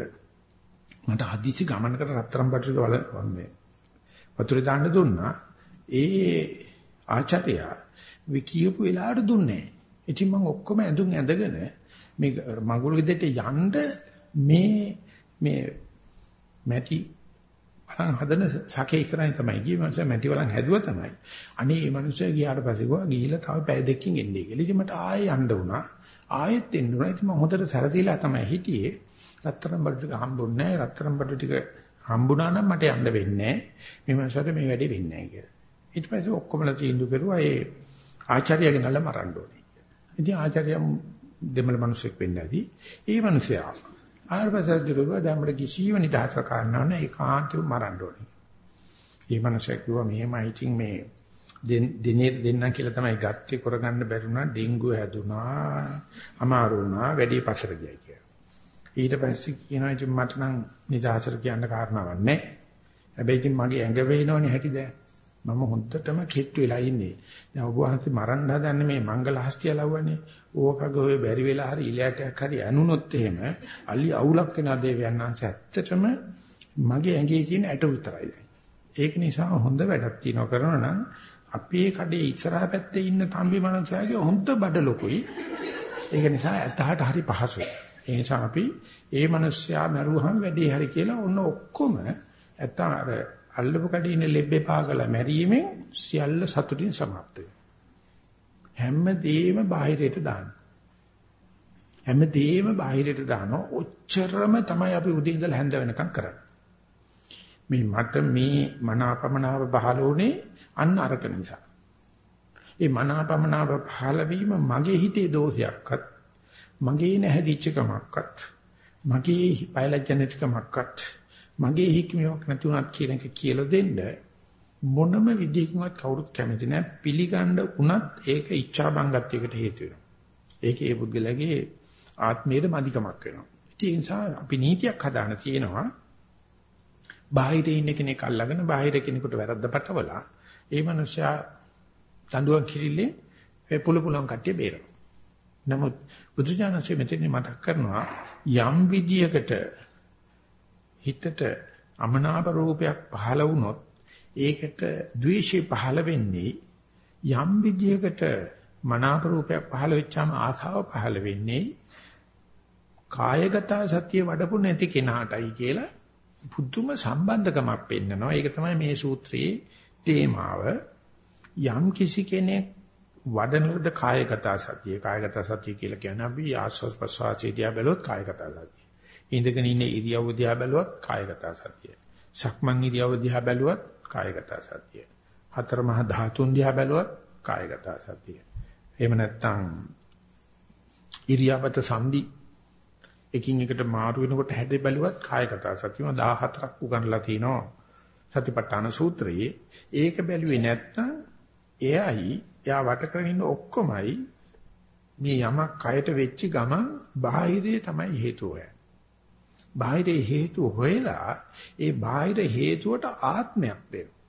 මට හදිසි ගමනකට රත්තරන් බටු වල මේ වතුරේ දාන්න දුන්නා. ඒ ආචාර්යයා විකියපු වෙලාවට දුන්නේ නැහැ. ඉතින් මම ඔක්කොම ඇඳුම් ඇඳගෙන මේ මඟුල් ගෙදරට යන්න මේ මේ මැටි වලන් හදන සකේ ඉස්සරහින් තමයි ගියේ මනස මැටි වලන් හැදුවා තමයි. අනේ මේ මිනිස්සු ගියාට පස්සේ ගියා ගිහිල්ලා තව පැය දෙකකින් එන්නේ කියලා. ඉතින් මට ආයෙ යන්න වුණා. ආයෙත් එන්න වුණා. ඉතින් මම හොඳට සැරදීලා තමයි හිටියේ. රත්තරන් බඩු ටික හම්බුන්නේ නැහැ. රත්තරන් බඩු ටික හම්බුණා නම් මට යන්න වෙන්නේ නැහැ. මේ මනසට මේ වැඩේ වෙන්නේ නැහැ කියලා. ඊට පස්සේ ඔක්කොමලා තීන්දුව කරුවා ඒ ආචාර්යගෙන් අල්ල මරන්න ඕනේ. ඉතින් ආචාර්ය දෙමළ මිනිස්සෙක් වෙන්න ඇති. ඒ මිනිසයා ආර්පසද්ද දුරුවා දැම්මට කිසිම නිදහසක් කාරණා නැහැ ඒකාන්තව මරන්න ඕනේ. මේ මිනිසා කිව්වා මෙහෙමයි ඉතින් මේ දිනේ දෙන්නම් කියලා තමයි ගත්තේ කරගන්න බැරුණා ඩෙන්ගු හැදුනා අමාරු වුණා වැඩි පස්සට ගියා කියලා. ඊට පස්සේ කියනවා ඉතින් මට නම් නිදහසට කියන්න කාරණාවක් නැහැ. හැබැයි ඉතින් මගේ ඇඟ වේනවනේ හැටි දැන්. මම හොඳටම කෙට්ටු වෙලා ඉන්නේ. දැන් ඔබ වහන්සේ මරන්න හදන්නේ මේ මංගල හස්තිය ලව්වනේ. ඕකගේ ඔය බැරි වෙලා හරි ඉලයටයක් හරි ඇනුනොත් එහෙම අලි අවුලක් වෙනා දේවයන් ආංශ ඇත්තටම මගේ ඇඟේ තියෙන ඇට විතරයි. ඒක නිසා හොඳ වැඩක් තියනවා කරනවා නම් අපේ කඩේ ඉස්සරහා පැත්තේ ඉන්න තම්බි මනුස්සයාගේ හොඳ බඩ ලොකුයි. ඒක නිසා ඇත්තට හරි පහසුයි. ඒ නිසා අපි ඒ මනුස්සයා මරුවහම වැඩේ හරි කියලා ඔන්න ඔක්කොම ඇත්ත අර අල්ලපු කඩේ ඉන්න ලෙබ්බේ පාගලා මැරීමෙන් සියල්ල සතුටින් සමාප්ත වෙනවා. හැමදේම බාහිරයට දාන්න. හැමදේම බාහිරයට දානවා. ඔච්චරම තමයි අපි උදේ ඉඳලා හැන්ද වෙනකම් කරන්නේ. මේ මට මේ මනාපමනාව පහළ වුණේ අන්න අරක නිසා. ඒ මනාපමනාව පහළ වීම මගේ හිතේ දෝෂයක්වත් මගේ නැහැදිච්ච කමක්වත් මගේ බයලජ්ජනිකමක්වත් මගේ හික්මියක් නැති උනත් කියන එක කියලා දෙන්න මොනම විදිහකින්වත් කවුරුත් කැමති නැහැ පිළිගන්න උනත් ඒක ඉච්ඡා බංගත්වයකට හේතු වෙනවා. ඒක ඒ පුද්ගලයාගේ ආත්මයේ මදිකමක් වෙනවා. ඒ නිසා අපි නීතියක් හදාන තියෙනවා. බාහිර ඉන්න කෙනෙක් අල්ලගෙන බාහිර කෙනෙකුට වැරද්ද පටවලා ඒ මනුස්සයා දඬුවම් කිරිල්ලේ ඒ පුල පුලන් කට්ටිය බේරනවා. නමුත් බුදුජානසෙ මෙතන මතක් කරනවා යම් විදියකට හිතට අමනාප රූපයක් පහළ වුණොත් ඒකට ද්වේෂය පහළ වෙන්නේ යම් විදියකට මනාප රූපයක් පහළ වෙච්චාම ආසාව පහළ වෙන්නේ කායගත සතිය වඩපු නැති කෙනාටයි කියලා පුදුම සම්බන්ධකමක් පෙන්නනවා. ඒක තමයි මේ සූත්‍රයේ තේමාව. යම් කිසි කෙනෙක් වඩනලද කායගත සතිය කායගත සතිය කියලා කියන්නේ අපි ආස්වාස් ප්‍රසවාසයේ දිහා බැලුවොත් කායගත සතිය. ඉඳගෙන ඉන්න ඉරියව්ව දිහා බැලුවොත් කායගත සතිය. සක්මන් ඉරියව්ව දිහා බැලුවොත් කායගත සතිය. හතර මහා ධාතුන් දිහා බැලුවොත් කායගත සතිය. එහෙම නැත්නම් ඉරියාපත සංදි එකින් එකට මාරු වෙනකොට හැඩේ බැලුවත් කායගත සතියම 14ක් උගන්ලා තිනවා සතිපට්ඨාන සූත්‍රයේ ඒක බැලුවේ නැත්නම් එයයි එයා වට කරගෙන ඉන්න ඔක්කොමයි මේ යමක් කයට වෙච්ච ගමන් බාහිරේ තමයි හේතුව. බාහිර හේතු හොයලා ඒ බාහිර හේතුවට ආත්මයක් දෙනවා.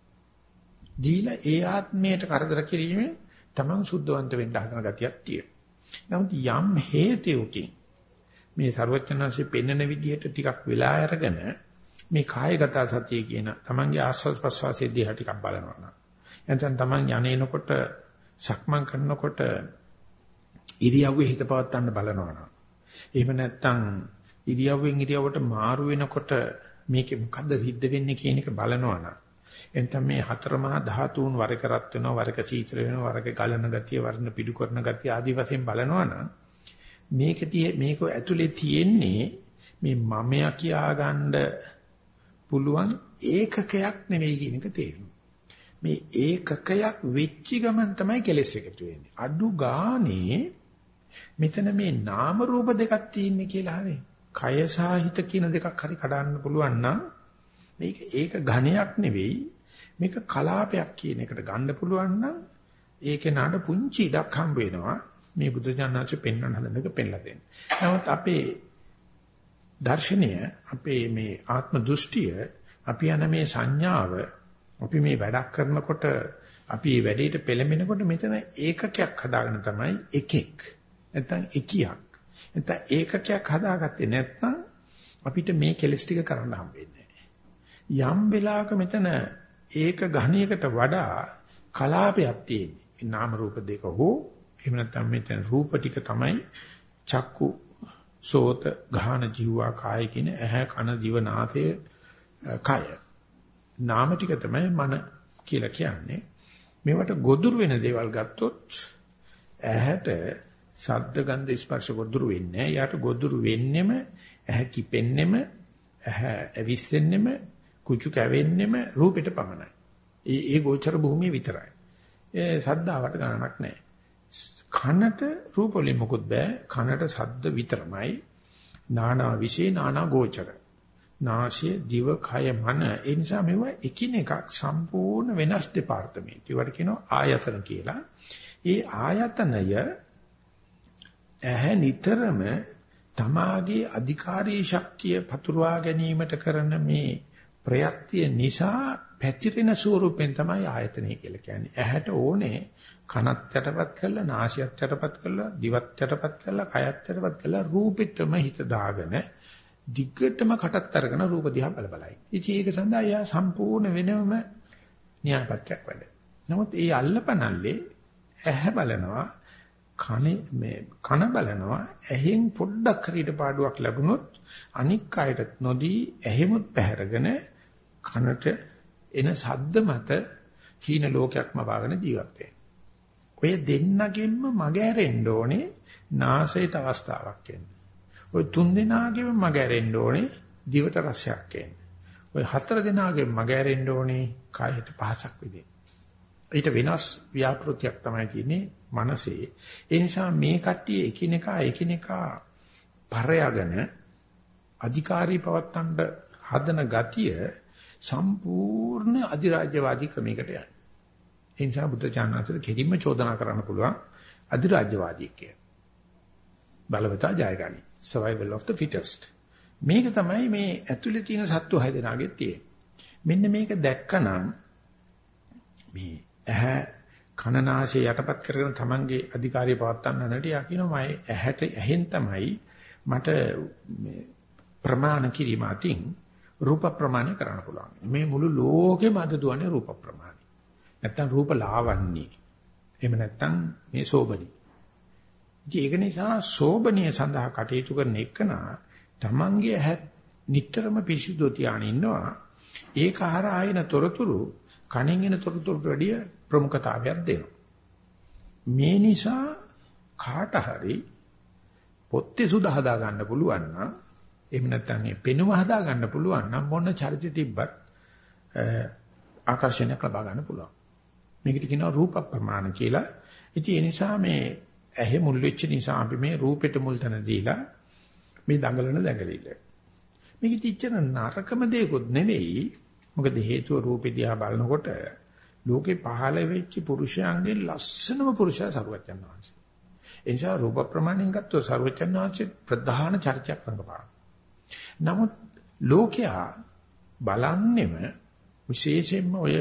දීලා ඒ ආත්මයට කරදර කිරීමෙන් තමන් සුද්ධවන්ත වෙන්න හදන ගතියක් තියෙනවා. නමුත් යම් හේතුවකින් මේ ਸਰවඥාන්සේ පෙන්වන විදිහට ටිකක් වෙලා අරගෙන මේ කායගත සතිය කියන තමන්ගේ ආස්වාද ප්‍රසවාසයේ දිහා ටිකක් බලනවා නම් එතෙන් තමන් යන්නේනකොට සක්මන් කරනකොට ඉරියව්වේ හිත පවත්වන්න බලනවා නම් එහෙම නැත්නම් ඉරියව්වෙන් ඉරියව්වට මාරු වෙනකොට මේකේ මොකද්ද සිද්ධ වෙන්නේ කියන එක බලනවා නම් එතන මේ හතර මහා ධාතුන් වරක රත් වෙනවා වරක සීතල වෙනවා වරක ගලන ගතිය වර්ණ පිඩු කරන ගතිය ආදී වශයෙන් බලනවා නම් මේක මේක ඇතුලේ තියෙන්නේ මේ මමයා කියා ගන්න පුළුවන් ඒකකයක් නෙවෙයි කියන එක තේරෙනවා. මේ ඒකකයක් වෙච්ච ගමන් තමයි කෙලෙස් එකතු වෙන්නේ. අඩු ගානේ මෙතන මේ නාම රූප දෙකක් තියෙන්නේ කියලා හරි. කය සාහිත කියන දෙකක් හරි කඩන්න පුළුවන් නම් මේක ඒක ඝණයක් නෙවෙයි. මේක කලාපයක් කියන එකට ගන්න පුළුවන් නම් ඒකේ නාඩ පුංචි ඉඩක් හම්බ වෙනවා. මේ බුද්ධ ඥානච පෙන්වන්න හදන එක පෙන්ලා දෙන්න. නමුත් අපේ දර්ශනය අපේ මේ ආත්ම දෘෂ්ටිය අපි යන මේ සංඥාව අපි මේ වැඩක් කරනකොට අපි මේ වැඩේට පෙළඹෙනකොට මෙතන ඒකකයක් හදාගෙන තමයි එකෙක්. නැත්නම් එකියක්. නැත්නම් ඒකකයක් හදාගත්තේ නැත්නම් අපිට මේ කෙලස් ටික කරන්න හම්බෙන්නේ යම් වෙලාවක මෙතන ඒක ඝණයකට වඩා කලාපයක් තියෙන්නේ. නාම රූප දෙක හෝ එහෙම නැත්නම් මෙතන රූප ටික තමයි චක්කු සෝත ගාහන ජීවා කාය කියන ඇහැ කන දිව නාසය කය. නාම ටික තමයි මන කියලා කියන්නේ. මේවට ගොදුරු වෙන දේවල් ගත්තොත් ඇහැට ශබ්ද ගන්ධ ස්පර්ශ ගොදුරු වෙන්නේ යාට ගොදුරු වෙන්නෙම ඇහැ කිපෙන්නෙම ඇහැ ඇවිස්සෙන්නෙම කුචු කැවෙන්නෙම රූපෙට පමණයි. ඒ ඒ ගෝචර භූමිය විතරයි. ඒ සද්දාවට ගණනක් නැහැ. කනට රූප වලින් මොකුත් බෑ. කනට ශබ්ද විතරමයි. නානා විශේ නානා ගෝචර. නාසය දිව කය මන ඒ නිසා මේවා එකිනෙකක් සම්පූර්ණ වෙනස් දෙපාර්තමේන්තු. ඒවට කියනවා ආයතන කියලා. ඒ ආයතනය ඇහැ නිතරම තමාගේ අධිකාරී ශක්තිය පතුරවා ගැනීමට කරන මේ ප්‍රයත්‍ය නිසා පැතිරෙන ස්වරූපෙන් තමයි ආයතනය කියලා කියන්නේ. ඇහැට ඕනේ කනත් යටපත් කරලා, නාසයත් යටපත් කරලා, දිවත් යටපත් කරලා, කයත් යටපත් කරලා රූපෙටම හිත දාගෙන දිග්ගටම කටත් අරගෙන රූප දිහා බල බලයි. ඉතින් ඒක සඳහා යා සම්පූර්ණ වෙනම න්‍යායපත්‍යක් වැඩ. නමුත් ඒ අල්ලපනල්ලේ ඇහැ බලනවා කනේ මේ කන බලනවා ඇහෙන් පොඩ්ඩක් හරියට පාඩුවක් ලැබුණොත් අනික් අයට නොදී ඇහෙමුත් පැහැරගෙන කනට එන ශබ්ද මත හීන ලෝකයක්ම වාගෙන ජීවත් ඔය දෙන්නගෙන්ම මග ඇරෙන්න ඕනේ නාසයට අවස්ථාවක් එන්න. ඔය තුන් දෙනාගෙම මග ඇරෙන්න ඕනේ දිවට රසයක් එන්න. ඔය හතර දෙනාගෙම මග ඇරෙන්න ඕනේ කායට පහසක් විදිහට. ඊට වෙනස් ව්‍යාපෘතියක් තමයි තියෙන්නේ මනසේ. ඒ නිසා මේ කට්ටිය එකිනෙකා එකිනෙකා පරයාගෙන අධිකාරී පවත්තන්න හදන ගතිය සම්පූර්ණ අධිරාජ්‍යවාදී ක්‍රමයකට යනවා. ඒ නිසා බුද්ධ ඥානතර කෙලින්ම චෝදනා කරන්න පුළුවන් අධිරාජ්‍යවාදී කිය. බලවතා ජයගනි. survival of the fittest. මේක තමයි මේ ඇතුලේ තියෙන සත්තු හය දෙනාගේ තියෙන්නේ. මෙන්න මේක දැක්කනම් මේ ඇහැ කනනාසය යටපත් කරගෙන තමන්ගේ අධිකාරිය පවත්වන්න නැට යා කියනවා මම ඇහැට ඇහෙන් තමයි මට මේ ප්‍රමාණ කිරීම අතින් රූප ප්‍රමාණය කරන්න පුළුවන්. මේ මුළු ලෝකෙම අද දුවන්නේ රූප ප්‍රමාණය. නැත්තම් රූප ලාවන්‍ය. එහෙම නැත්තම් මේ සෝබනි. ඒක නිසා සෝබනිය සඳහා කටයුතු කරන එකනා තමන්ගේ ඇහ නිටතරම පිරිසිදු තියාගෙන ඉන්නවා. ඒක හරහා එන තොරතුරු කණෙන් එන තොරතුරුට වැඩිය ප්‍රමුඛතාවයක් දෙනවා. මේ නිසා කාට හරි පොත්තේ සුදා හදා ගන්න පුළුවන් නම් එහෙම නැත්නම් මේ පෙනුම හදා ගන්න පුළුවන් නම් මොන චරිතය තිබ්බත් ආකර්ෂණයක් ලබා ගන්න පුළුවන්. මේකට කියනවා රූප ප්‍රමාණ කියලා. ඉතින් ඒ නිසා මේ ඇහි මුල් වෙච්ච නිසා අපි මේ රූපෙට මුල් තැන දීලා මේ දඟලන දැඟලිල්ල. මේක තිච්චන නරකම දෙයක්වත් නෙවෙයි. මොකද හේතුව රූපෙ දිහා බලනකොට ලෝකේ පහළ වෙච්ච පුරුෂයන්ගේ ලස්සනම පුරුෂයා සරුවචන් වහන්සේ. ඒ නිසා රූප ප්‍රමාණයෙන් ගත්තොත් සරුවචන් වහන්සේ ප්‍රධාන චර්චයක් රඟපාන. නමුත් ලෝකයා බලන්නෙම විශේෂයෙන්ම ඔය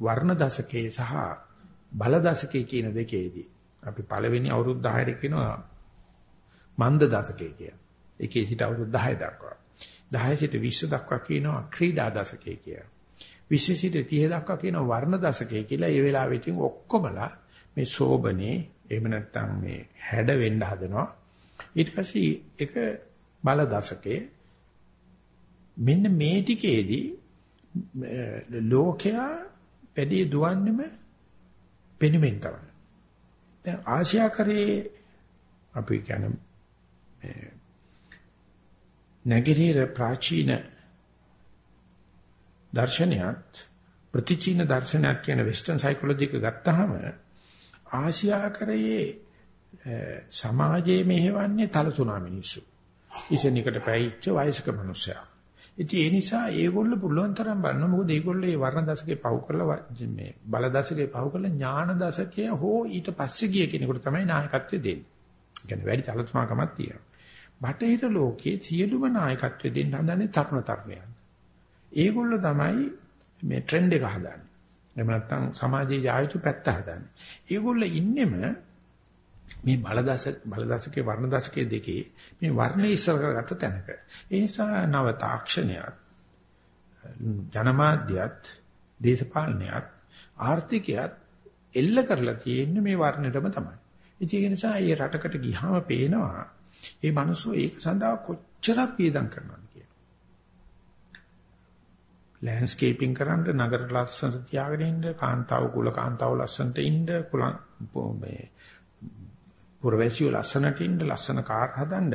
වර්ණ දශකයේ සහ බල දශකයේ කියන දෙකේදී අපි පළවෙනි අවුරුදු 10 කියනවා මන්ද දශකයේ කියලා. ඒකේ සිට අවුරුදු 10 දක්වා. 10 සිට 20 දක්වා කියනවා ක්‍රීඩා දශකයේ කියලා. 20 සිට 30 දක්වා කියනවා වර්ණ දශකයේ කියලා. ඒ වෙලාවෙ ඉතින් ඔක්කොමලා මේ සෝබනේ එහෙම නැත්නම් මේ හැඩ වෙන්න හදනවා. ඊට පස්සේ ඒක බල දශකයේ මෙන්න මේ ටිකේදී ලෝකයා වැඩි දුවන්නෙම පෙනුමෙන් තමයි. දැන් ආසියාකරයේ අපි කියන්නේ නැගිරිර ප්‍රාචීන දර්ශනයත් ප්‍රතිචීන දර්ශනයක් කියන වෙස්ටර්න් සයිකොලොජි එක ගත්තාම ආසියාකරයේ සමාජයේ මෙහෙවන්නේ තල තුනා මිනිස්සු. ඉසෙනිකට පැයිච්ච වයසක මිනිස්සයා. ඉතින් ඒ නිසා ඒගොල්ලෝ පුළුවන් තරම් බලන්න මොකද ඒගොල්ලෝ මේ වර්ණ දශකේ පහු කරලා මේ බල දශකේ පහු කරලා ඥාන දශකය හෝ ඊට පස්සේ ගිය කෙනෙකුට තමයි නායකත්වය දෙන්නේ. ඒ කියන්නේ වැඩි තලතුමාකමක් තියෙනවා. බටහිර ලෝකයේ සියලුම නායකත්වය දෙන්න හදන්නේ තරුණ තරුණයන්. ඒගොල්ලෝ තමයි මේ ට්‍රෙන්ඩ් එක හදන්නේ. එහෙම නැත්නම් සමාජයේ යායුතු පැත්ත හදන්නේ. ඒගොල්ලෝ ඉන්නෙම මේ බලදශක බලදශකේ වර්ණ දශකයේ දෙකේ මේ වර්ණ ඉස්සර කරගත්ත තැනක. ඒ නිසා නව තාක්ෂණයත් ජනමාධ්‍යත් දේශපාලනයත් ආර්ථිකයත් එල්ල කරලා තියෙන්නේ මේ වර්ණයටම තමයි. ඒ නිසා මේ රටකට ගියාම පේනවා මේ මිනිස්සු ඒක සඳහා කොච්චරක් වියදම් කරනවද කියලා. ලෑන්ඩ්ස්කේපින් කරන්න නගර ලස්සනට තියාගෙන ඉන්න කාන්තාව කුල කාන්තාව ලස්සනට ඉන්න කුල මේ පුරවැසියෝ ලස්සනට ඉන්න ලස්සන කාර් හදන්න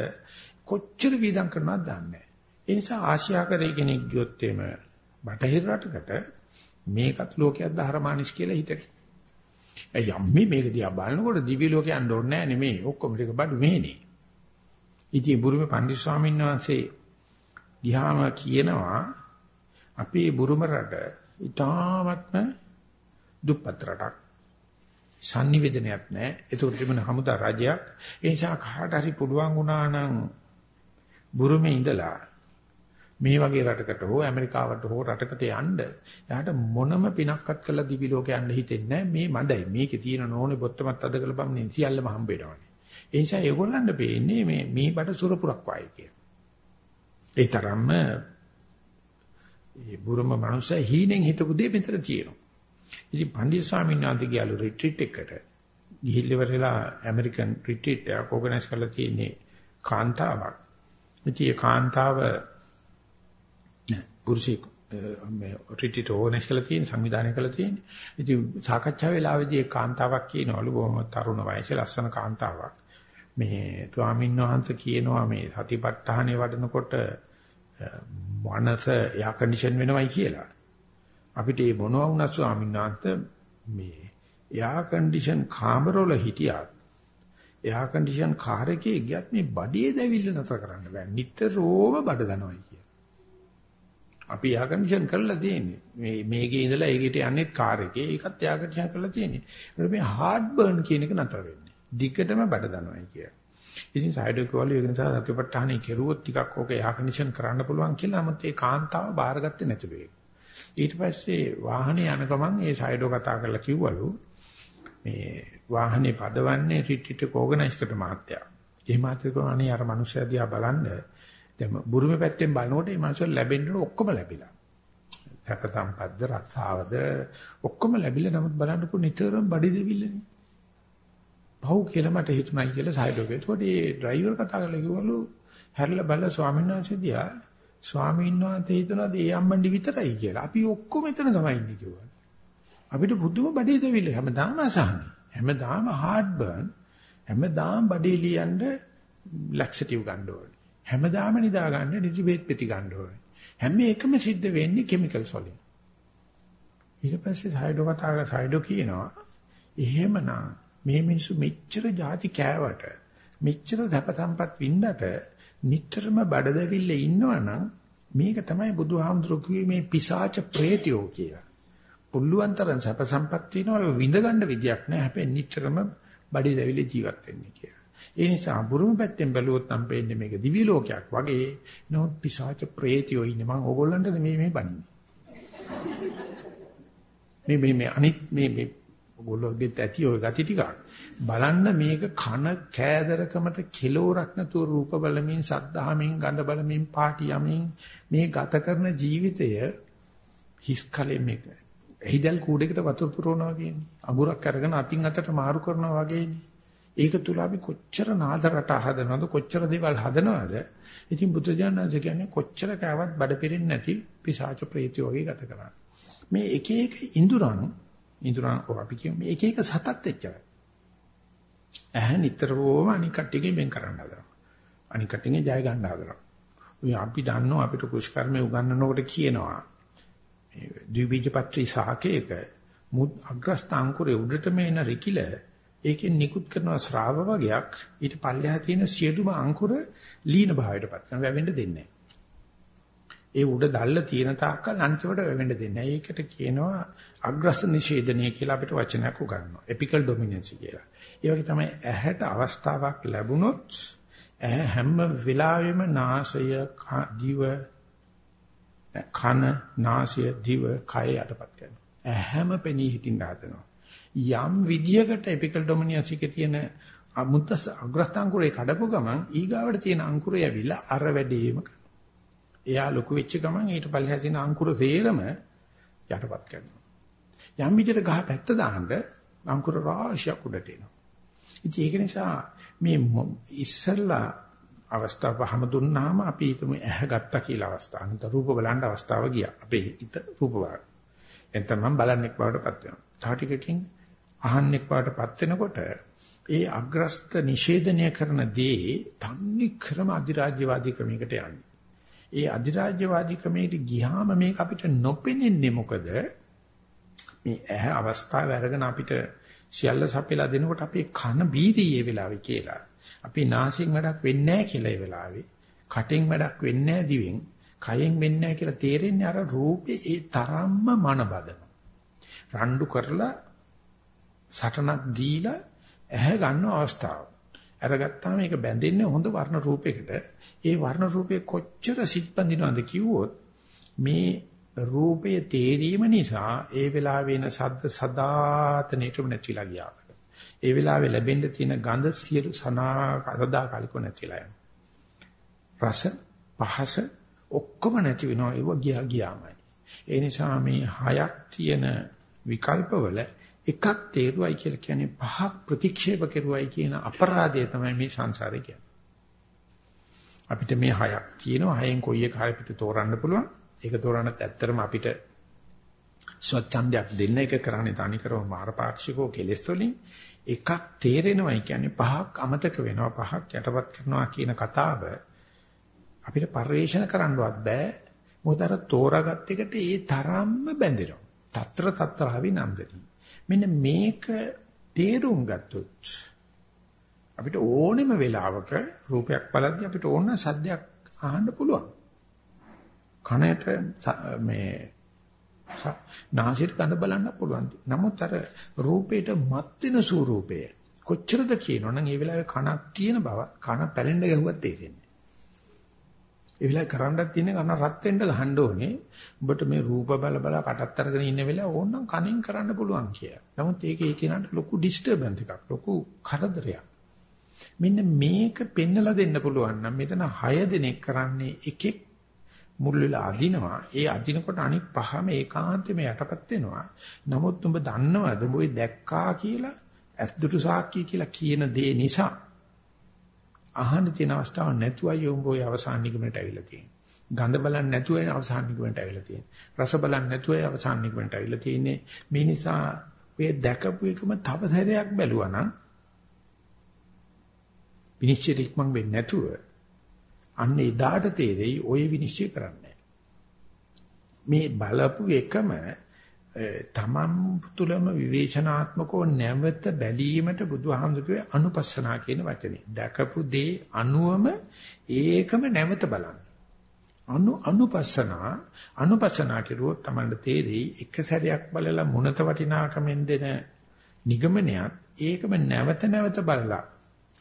කොච්චර වීදම් කරනවද දන්නේ නැහැ. ඒ නිසා ආසියාකරයේ කෙනෙක් ගියොත් එම බටහිර රටකට මේකත් ලෝකයක් දහරමානිස් කියලා හිතේ. ඒ යම්මි මේක දිහා බලනකොට දිව්‍ය ලෝකේ යන්න ඕනේ නැහැ නෙමෙයි. ඔක්කොම ටික බඩු මෙහෙනේ. ඉතින් බුරුමේ පණ්ඩිත ස්වාමීන් වහන්සේ ගියාම කියනවා අපේ බුරුම රට ඊටාත්ම දුප්පත් රටක්. sannivedanayak නැහැ. ඒකට තිබෙන හමුදා රජයක්. ඒ නිසා කාට හරි පුළුවන් වුණා නම් බුරුමේ ඉඳලා මේ වගේ රටකට හෝ ඇමරිකාවට හෝ රටකට යන්න එයාට මොනම පිනක්වත් කළා දිවි ලෝකේ යන්න හිතෙන්නේ නැහැ. මේ මඩයි. මේකේ තියෙන නෝනේ බොත්තමත් අද කළ බම්නේ සියල්ලම හම්බ වෙනවනේ. ඒ නිසා ඒගොල්ලන්ට පේන්නේ මේ මේ බඩ සුරපුරක් වයි කිය. ඒ තරම්ම මේ බුරුම මනුස්සය හීනෙන් හිටපු දෙය මෙතන තියෙනවා. ඉතින් පණ්ඩිත ස්වාමීන් වහන්සේ ගියලු රිට්‍රීට් එකකට ගිහිල්ල ඉවරලා ඇමරිකන් රිට්‍රීට් එකක් ඕගනයිස් කරලා තියෙන්නේ කාන්තාවක්. ඉතින් ඒ කාන්තාව පුරුෂයෙක් මේ රිට්‍රීට් ඕගනයිස් කරලා තියෙන සංවිධානය කරලා තියෙන්නේ. ඉතින් සාකච්ඡා වේලාවේදී ඒ කාන්තාවක් කියනවලු බොහොම තරුණ වයසේ ලස්සන කාන්තාවක්. මේ ස්වාමීන් වහන්සේ කියනවා මේ සතිපට්ඨානේ වඩනකොට මනස එයා කන්ඩිෂන් වෙනවයි කියලා. අපිට මේ මොනවා වුණත් ස්වාමීන් වහන්සේ මේ එයා කන්ඩිෂන් කාමරවල හිටියත් එයා කන්ඩිෂන් කාර් එකේ ගියත් මේ බඩේ දැවිල්ල නැතර කරන්න බෑ. නිතරම බඩ දනවයි කිය. අපි එයා කන්ඩිෂන් කරලා තියෙන්නේ. මේ මේකේ ඉඳලා ඒකට යන්නේ කාර් එකේ. ඒකත් එයා කන්ඩිෂන් කරලා තියෙන්නේ. ඒකට මේ හાર્ඩ් බර්න් කියන එක නැතර වෙන්නේ. දිගටම බඩ දනවයි කිය. ඉතින් සයිඩෝ කෝල් එක නිසා සතිපට්ඨානෙ කෙරුවොත් ටිකක් ඕක එයා කන්ඩිෂන් කරන්න පුළුවන් කියලා නමුත් ඒ කාන්තාව බාරගත්තේ නැති වෙයි. ඊට පස්සේ වාහනේ යන ගමන් ඒ සයිඩෝ කතා කරලා කිව්වලු මේ වාහනේ පදවන්නේ රිට්‍රීට් එක ඕගනයිස් කරන මහත්තයා. ඒ මහත්තයා කෝණේ අර මිනිස්සයා දිහා බලන්න දැන් බුරුමේ පැත්තෙන් බලනකොට මේ මිනිස්සු ලැබෙන්න ඔක්කොම ලැබිලා. සැප සම්පත්ද රක්ෂාවද ඔක්කොම ලැබිලා නමුත් බලන්නකො නිතරම බඩි දෙවිල්ලනේ. පව් කියලා මට හිතුණයි කියලා සයිඩෝගේ. ඒකට ඒ ඩ්‍රයිවර් කතා කරලා කිව්වලු හැරිලා බලලා ස්වාමීන් වහන්සේ දිහා ස්වාමීන් වහන්සේ හිතනවා ඒ අම්මන්ඩි විතරයි කියලා. අපි ඔක්කොම එතන තමයි ඉන්නේ කිව්වා. අපිට බුදුම බඩේ දෙවිල්ල හැමදාම අසහනේ. හැමදාම හાર્ඩ් බර්න්. හැමදාම බඩේ ලියන්න ලැක්සටිව් ගන්න ඕනේ. හැමදාම නිදා ගන්න නිදිබේත් පෙති ගන්න ඕනේ. හැම එකම සිද්ධ වෙන්නේ කිමිකල්ස් වලින්. ඊට පස්සේ සයිඩෝ කතා කරලා සයිඩෝ කියනවා එහෙමනම් මේ මිනිස්සු මෙච්චර ಜಾති කෑවට මෙච්චර සැප සම්පත් වින්දට නිතරම බඩදැවිල්ල ඉන්නවනම් මේක තමයි බුදුහාමුදුරුවෝ කිව්වේ මේ පිසාච ප්‍රේතයෝ කියලා. පුල්ලුවන් තරම් සැප සම්පත් තියනවා විඳ ගන්න විදියක් නැහැ. හැබැයි නිතරම බඩදැවිලි ජීවත් වෙන්නේ කියලා. ඒ නිසා බුරුම පැත්තෙන් බැලුවොත් නම් පේන්නේ මේක දිවි ලෝකයක් වගේ. නමුත් පිසාච ප්‍රේතයෝ ඉන්නේ මම ඕගොල්ලන්ට මේ මේ බණින්නේ. මේ මේ මේ අනිත් මේ මේ ඔයගොල්ලෝගෙත් ඇති ওই gati ටික. බලන්න මේක කන කෑදරකමට කෙලෝරක් නැතුව රූප බලමින්, සද්ධාමින්, ගඳ බලමින්, පාටි යමින් මේ ගත කරන ජීවිතය හිස් කලෙ මේක. එහිදල් කූඩේකට වතුර පුරවනවා කියන්නේ. අඟුරක් අරගෙන අතින් අතට මාරු කරනවා වගේනේ. ඒක තුල අපි කොච්චර නාද රට හදනවද කොච්චර දේවල් හදනවද ඉතින් බුදුජානක කියන්නේ කොච්චර කෑවත් බඩ පිරෙන්නේ නැති පිසාච ප්‍රේතය වගේ ගත කරන්නේ මේ එක එක ඉඳුරන් ඉඳුරන් අපි කියමු. මේ එක එක සතත් එච්චරයි. ඇහැ නිතරම අනික් කට්ටියකින් වෙන් කරන්න හදනවා. අනික් කට්ටියගේ ජය ගන්න හදනවා. ඔය අපි දන්නවා අපිට කුෂ්කර්මයේ උගන්වනකොට කියනවා. මේ ද්විබීජ පත්‍රි සාකේක මුත් අග්‍රස්ත අංකුරේ උඩට මේන රිකිල ඒකෙන් නිකුත් කරන ශ්‍රාව වගයක් ඊට පල්ලෙහා තියෙන සියලුම අංකුර ලීන භාවයටපත් කරන වැවෙන්න දෙන්නේ ඒ උඩ දැල්ල තියෙන තාක්කල් අන්තිමට වැවෙන්න දෙන්නේ ඒකට කියනවා අග්‍රස් නිෂේධනය කියලා අපිට වචනයක් උගන්වනවා එපිකල් ඩොමිනන්සි කියලා. ඒ වගේ තමයි ඇහැට අවස්ථාවක් ලැබුණොත් ඇහැ හැම වෙලාවෙම නාසය දිව කන නාසය දිව කය යටපත් කරනවා. ඇහැම පෙනී හිටින්න හදනවා. යම් විදියකට එපිකල් ඩොමිනන්ස් එකේ තියෙන අමුත්ත අග්‍රස්ථාංකුරේ කඩපු ගමන් ඊගාවට තියෙන අංකුරය ඇවිල්ලා අර වැඩේම එයා ලොකු වෙච්ච ගමන් ඊට පල්ලෙහා තියෙන අංකුර සේරම යටපත් කරනවා. යම් විදියට ගහ පැත්ත දාන්න අංකුර රාශියක් උඩට එනවා. ඉතින් ඒක නිසා මේ ඉස්සල්ලා අවස්ථාව පහම දුන්නාම අපි හිතමු ඇහැ ගත්තා කියලා අවස්ථාව. අනිත් රූප බලන්න අවස්ථාව ගියා. අපේ හිත රූප බලන්න. එතන මම බලන්නෙක් බවටපත් වෙනවා. තාටිකකින් අහන්නෙක් වාටපත් වෙනකොට ඒ අග්‍රස්ත නිෂේධනය කරන දේ තන්නේ ක්‍රම අධිරාජ්‍යවාදී ක්‍රමයකට යන්නේ. ඒ අධිරාජ්‍යවාදී ක්‍රමයට ගියාම මේක අපිට නොපෙනෙන්නේ මොකද? මේ ඇහැ අවස්ථාව අරගෙන අපිට සියල්ල සපයලා දෙනකොට අපේ කන බීරියේ වෙලාවේ කියලා. අපි නාසයෙන් වැඩක් වෙන්නේ නැහැ කියලා ඒ වෙලාවේ. කටෙන් වැඩක් වෙන්නේ නැහැ දිවෙන්. කයෙන් වෙන්නේ නැහැ කියලා තේරෙන්නේ අර රූපේ ඒ තරම්ම මන බදන. රණ්ඩු කරලා සටනක් දීලා ඇහැ ගන්න අවස්ථාව. අරගත්තාම ඒක බැඳෙන්නේ හොඳ වර්ණ රූපයකට. ඒ වර්ණ රූපේ කොච්චර සිත්පඳිනවද කිව්වොත් මේ රූපයේ තේරීම නිසා ඒ වෙලාවේ වෙන සද්ද සදාතනෙටම නැතිලා ගියා. ඒ වෙලාවේ ලැබෙන්න තියෙන ගඳ සියලු සනා සදාකාලිකව නැතිලා යනවා. රස පහස ඔක්කොම නැති වෙනවා ඒව ගියා ගියාමයි. ඒ නිසා මේ හයක් තියෙන විකල්පවල එකක් තේරුවයි කියලා කියන්නේ පහක් ප්‍රතික්ෂේප කරුවයි කියන අපරාධය තමයි මේ සංසාරේ කියන්නේ. අපිට මේ හයක් තියෙනවා හයෙන් කොයි එක හරි අපිට තෝරන්න පුළුවන්. ඒක තෝරන්නත් ඇත්තරම අපිට ස්වච්ඡන්දයක් දෙන්න එක කරන්නේ තනිකරම මාරපාක්ෂිකෝ කෙලෙස් වලින් එකක් තේරෙනවයි කියන්නේ පහක් අමතක වෙනවා පහක් යටපත් කරනවා කියන කතාව අපිට පරිශන කරන්නවත් බෑ මොකද අර තෝරාගත් එකට ඒ තරම්ම බැඳෙනවා. తත්‍ර తත්‍රාවි නන්දනී. මෙන්න මේක තේරුම් ගත්තොත් අපිට ඕනෙම වෙලාවක රූපයක් බලද්දී අපිට ඕන සද්දයක් අහන්න පුළුවන්. කනට මේ නාසයට ගඳ බලන්න පුළුවන්. නමුත් අර රූපේට මත් වෙන ස්වරූපය කොච්චරද කියනවනම් ඒ වෙලාවේ කනක් තියෙන බව කන පැලෙන්න ගැහුවත් තේරෙන්නේ ඒ වෙලාවේ කරන්නත් තියෙන කන රත් වෙන්න ගහන්න ඕනේ. ඔබට මේ රූප බල බල කටත් අරගෙන ඉන්න වෙලාව ඕනනම් කනෙන් කරන්න පුළුවන් කියලා. නමුත් ඒක ඒ කෙනාට ලොකු ඩිස්ටර්බන්ස් එකක්, ලොකු කරදරයක්. මෙන්න මේක පෙන්නලා දෙන්න පුළුවන් නම් මෙතන 6 දෙනෙක් කරන්නේ එකෙක් මුල් වෙලා අදිනවා. ඒ අදිනකොට අනිත් පහම ඒකාන්තෙම යටපත් වෙනවා. නමුත් උඹ දන්නවද ඔබ දැක්කා කියලා ඇස් දුටු සාක්කිය කියලා කියන දේ නිසා අහන්න තියෙන අවස්ථාවක් නැතුවයි උඹ ඔය අවසාන නිගමනට ඇවිල්ලා තියෙන්නේ. ගඳ බලන්න නැතුවයි අවසාන නිගමනට ඇවිල්ලා තියෙන්නේ. රස බලන්න නැතුවයි අවසාන නිගමනට ඇවිල්ලා තියෙන්නේ. මේ නිසා ඔය දැකපු එකම තව සැරයක් බැලුවා නම් විනිශ්චය ඉක්මන් වෙන්නේ නැතුව අන්න එදාට තේරෙයි ඔය විනිශ්චය කරන්නේ. මේ බලපු එකම තමන් තුළම විවේචනාත්මකව නැවත බැලීමට බුදුහාමුදුරුවෝ අනුපස්සනා කියන වචනේ. දැකපු දේ අනුවම ඒකම නැවත බලන්න. අනු අනුපස්සනා අනුපස්සනා කිරුවොත් තමන්ට තේරෙයි එක සැරයක් බලලා මුණත වටිනාකමෙන් දෙන නිගමනයත් ඒකම නැවත නැවත බලලා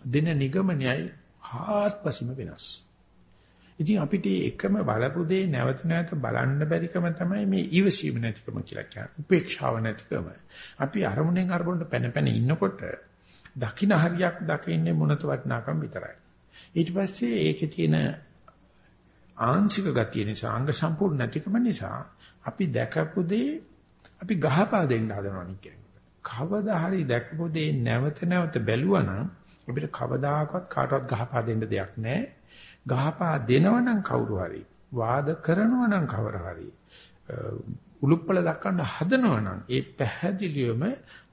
දෙන නිගමනයයි හාත්පසීම වෙනස්. ඉතින් අපිට එකම බලපු දේ නැවත නැවත බලන්න බැරිකම තමයි මේ ඊවසීම නැතිකම කියලා කියන්නේ. උපේක්ෂාව නැතිකම. අපි අරමුණෙන් අරමුණට පැන පැන ඉන්නකොට දකින්න හරියක් දකින්නේ මොනත වටනාකම් විතරයි. ඊට පස්සේ ඒකේ තියෙන ආංශික ගතිය නිසා අංග සම්පූර්ණ නැතිකම නිසා අපි දැකපු දේ අපි ගහපා දෙන්න හදනවා කියන්නේ. කවදා හරි දැකපු දේ නැවත නැවත බැලුවා නම් අපිට කවදාකවත් කාටවත් ගහපා දෙන්න දෙයක් නැහැ. ගහපා දෙනවනම් කවුරු හරි වාද කරනවනම් කවර හරි උලුප්පල දක්වන්න හදනවනම් ඒ පැහැදිලිවම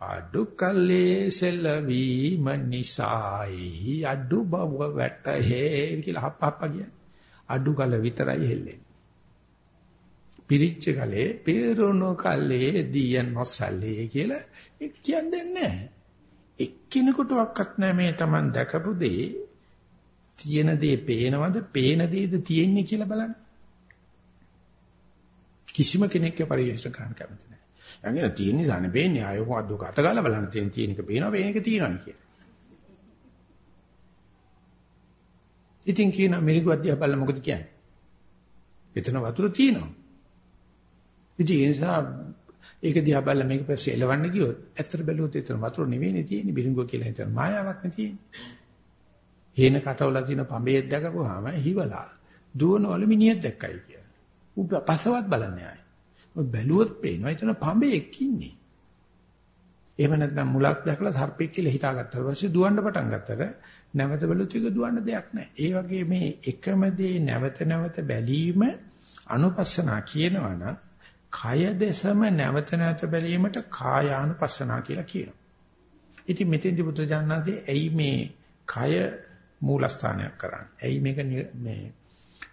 අඩු කල්ලේ සෙල්වීම නිසායි අඩු බව වැටේ කියලා හප්පහප්ප කියන්නේ. අඩු කල විතරයි හෙල්ලෙන්නේ. පිරිච්ච කලේ පේරුණු කලේ දිය නොසලේ කියලා ඒ කියන්නේ නැහැ. එක්කිනෙකුටවත් නැහැ මේ Taman දැකපු දේ. තියෙන දේ පේනවද පේන දේද තියෙන්නේ කියලා බලන්න කිසිම කෙනෙක් පරිශන කරන්න කැමති නැහැ. යංගින තියෙන නිසානේ පේන්නේ ආයෙ හොද්ද ගත ගාලා බලන්න තියෙන තියෙන එක පේනවා පේන එක තියෙනවා කියලා. ඉතින් කියන මිරිගු අධ්‍යා බලලා මොකද කියන්නේ? එතන වතුර තියෙනවා. ඉතින් ඒ නිසා ඒක දිහා බලලා මේක පස්සේ එලවන්න ගියොත් ඇත්තට බැලුවොත් එතන වතුර නෙවෙයිනේ තියෙන්නේ බිරිඟුව කියලා හිතන මායාවක් නේ තියෙන්නේ. හේන කටවල තියෙන පඹේ දැකපුවාම හිවලා දුවනවල මිනිහෙක් දැක්කයි කියලා. ඌ පස්සවත් බලන්නේ ආයේ. ඔය බැලුවොත් පේනවා එතන පඹේක් ඉන්නේ. එහෙම නැත්නම් මුලක් දැකලා සර්පෙක් කියලා හිතාගත්තා. ඊපස්සේ දුවන්න පටන් ගත්තට නැවත බැලුවොත් ඒක දුවන්න දෙයක් නැහැ. ඒ වගේ මේ එකම දේ නැවත නැවත බැලීම අනුපස්සනා කියනවනම් කය දෙසම නැවත නැවත බැලීමට කායානුපස්සනා කියලා කියනවා. ඉතින් මෙතෙන්දි බුදුජානනාදී ඇයි මේ කය මූලස්ථානයක් කරන්නේ? ඇයි මේක මේ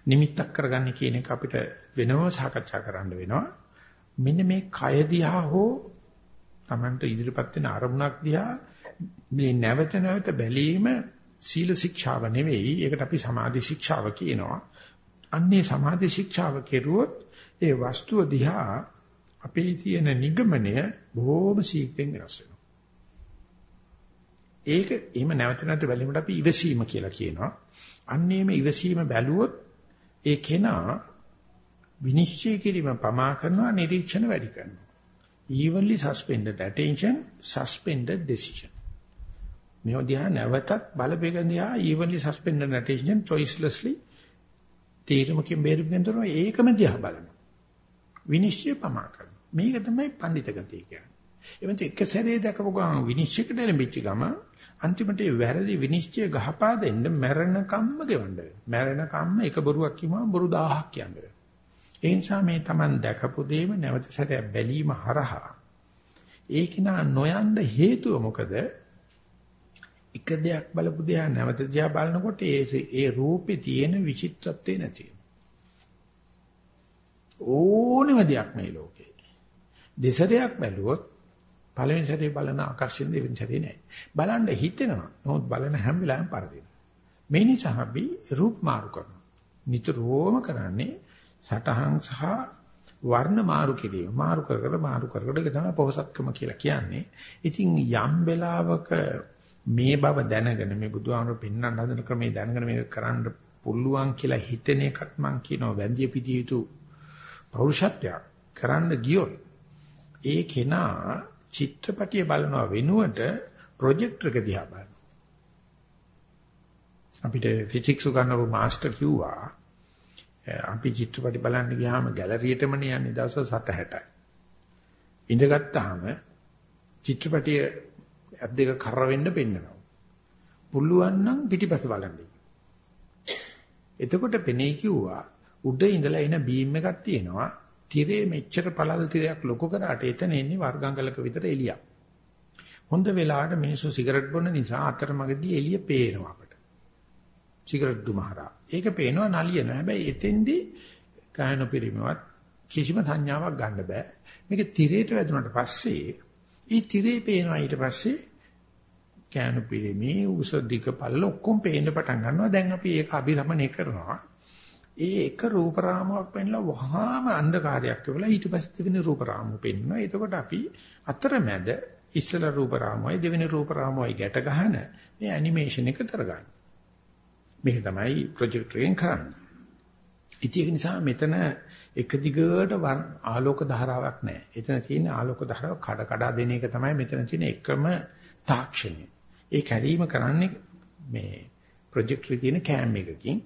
නිමිත්තක් කරගන්නේ කියන එක අපිට වෙනම සාකච්ඡා කරන්න වෙනවා. මෙන්න මේ කය දිහා හෝ Tamanට ඉදිරිපත් වෙන අරමුණක් දිහා මේ නැවත නැවත බැලීම සීල ශික්ෂාව නෙවෙයි. ඒකට අපි සමාධි ශික්ෂාව කියනවා. අන්නේ සමාධි ශික්ෂාව කෙරුවොත් ඒ වස්තුව දිහා අපේ තියෙන නිගමනය බොහොම ශීක්‍රෙන් වෙනස් වෙනවා. ඒක එහෙම නැවත නැවත බැලීමට අපි ඉවසීම කියලා කියනවා. අන්නේ මේ ඉවසීම බැලුවොත් ඒ කෙනා විනිශ්චය කිරීම පමා කරනවා නිරීක්ෂණ වැඩි කරනවා. evenly suspended attention suspended decision. මේ දිහා නැවතත් බලපෑගෙන දිහා evenly suspended attention choicelessly තීරමකින් බේරුම්ගෙන් තොරව ඒකම දිහා බලනවා. විනිශ්චය පමා කරනවා. මේක තමයි පඬිත ගතිය කියන්නේ. එවන්ට එක සැරේ දැකපු ගමන් විනිශ්චයකට ලැබිච්ච ගම අන්තිමට වැරදි විනිශ්චය ගහපා දෙන්න මැරෙන කම්ම ගෙවන්න වෙනවා. මැරෙන කම්ම එක බොරුවක් කිව්වම බොරු 1000ක් කියන්න වෙනවා. ඒ නිසා මේ Taman දැකපු දේම නැවත සැරයක් බැලීම හරහා ඒක නා නොයන්න හේතුව මොකද? එක දෙයක් බලපු දෙයක් නැවත දිහා බලනකොට ඒ ඒ රූපේ තියෙන විචිත්‍රත්වේ නැති ඕනෙම දෙයක් මේ ලෝකේ. දෙසරයක් බැලුවොත් පළවෙනි සැරේ බලන ආකර්ෂණ දෙවෙනි සැරේ නෑ. බලන්න හිතෙනවා. නමුත් බලන හැම වෙලාවෙම පරදිනවා. මේ නිසා අපි රූප මාරු කරනවා. නිතරම කරන්නේ සටහන් සහ වර්ණ මාරු කිරීම. මාරු කර කර මාරු කර කර ඒක තමයි පොහසත්කම කියලා කියන්නේ. ඉතින් යම් වෙලාවක මේ බව දැනගෙන මේ බුදුහාමර පෙන්වන්න හදන ක්‍රමේ දැනගෙන මේක කරන්න පුළුවන් කියලා හිතෙන එකත් මම කියනවා වැන්දිය පිටිය යුතු පෞරුෂත්වයක් කරන්න ගියොත් ඒ කෙනා චිත්‍රපටිය බලනවා වෙනුවට ප්‍රොජෙක්ටර් එක දිහා බලනවා. අපිට ෆිසික්ස් උගන්වපු මාස්ටර් කිව්වා අපි චිත්‍රපටි බලන්න ගියාම ගැලරියටමනේ යන්නේ දවස් 7:60යි. ඉඳගත්තාම චිත්‍රපටිය ඇස් දෙක කර වෙන්න පෙන්නනවා. පුළුවන් නම් පිටිපස්ස බලන්න. එතකොට පෙනේ කිව්වා උඩ ඉඳලා එන බීම් එකක් තියෙනවා. තිරේ මෙච්චර පළල් තිරයක් ලොකු කරාට එතන එන්නේ වර්ගංගලක විතර එළියක්. හොඳ වෙලාවට මිනිස්සු සිගරට් බොන නිසා අතරමඟදී එළිය පේනවා අපට. සිගරට් දුමහරා. ඒක පේනවා නලියන. හැබැයි එතෙන්දී කායන පරිමවත් කිසිම සංඥාවක් ගන්න බෑ. මේක තිරේට වැදුනට පස්සේ ඊ තිරේ පේනවා ඊට පස්සේ කෑනු පිළිමේ උස දිග පල්ල ඔක්කොම පේන්න පටන් ගන්නවා. දැන් අපි ඒක අභිරමණය කරනවා. ඒ එක රූප රාමුවක් පෙන්ලා වහාම අන්ධකාරයක් වෙලා ඊට පස්සේ දෙවෙනි රූප රාමුව පෙන්වනවා. එතකොට අපි අතරමැද ඉස්සල රූප රාමුවයි දෙවෙනි රූප රාමුවයි ගැට ගන්න මේ ඇනිමේෂන් එක කරගන්න. මේක තමයි ප්‍රොජෙක්ටරෙන් කරන්නේ. ඉතින් ඒක නිසා මෙතන එක දිගට ආලෝක ධාරාවක් නැහැ. එතන තියෙන ආලෝක ධාරාව කඩ කඩ දෙන එක තමයි මෙතන තියෙන එකම තාක්ෂණය. ඒ කැරීම කරන්නේ මේ ප්‍රොජෙක්ටරේ තියෙන කෑම් එකකින්.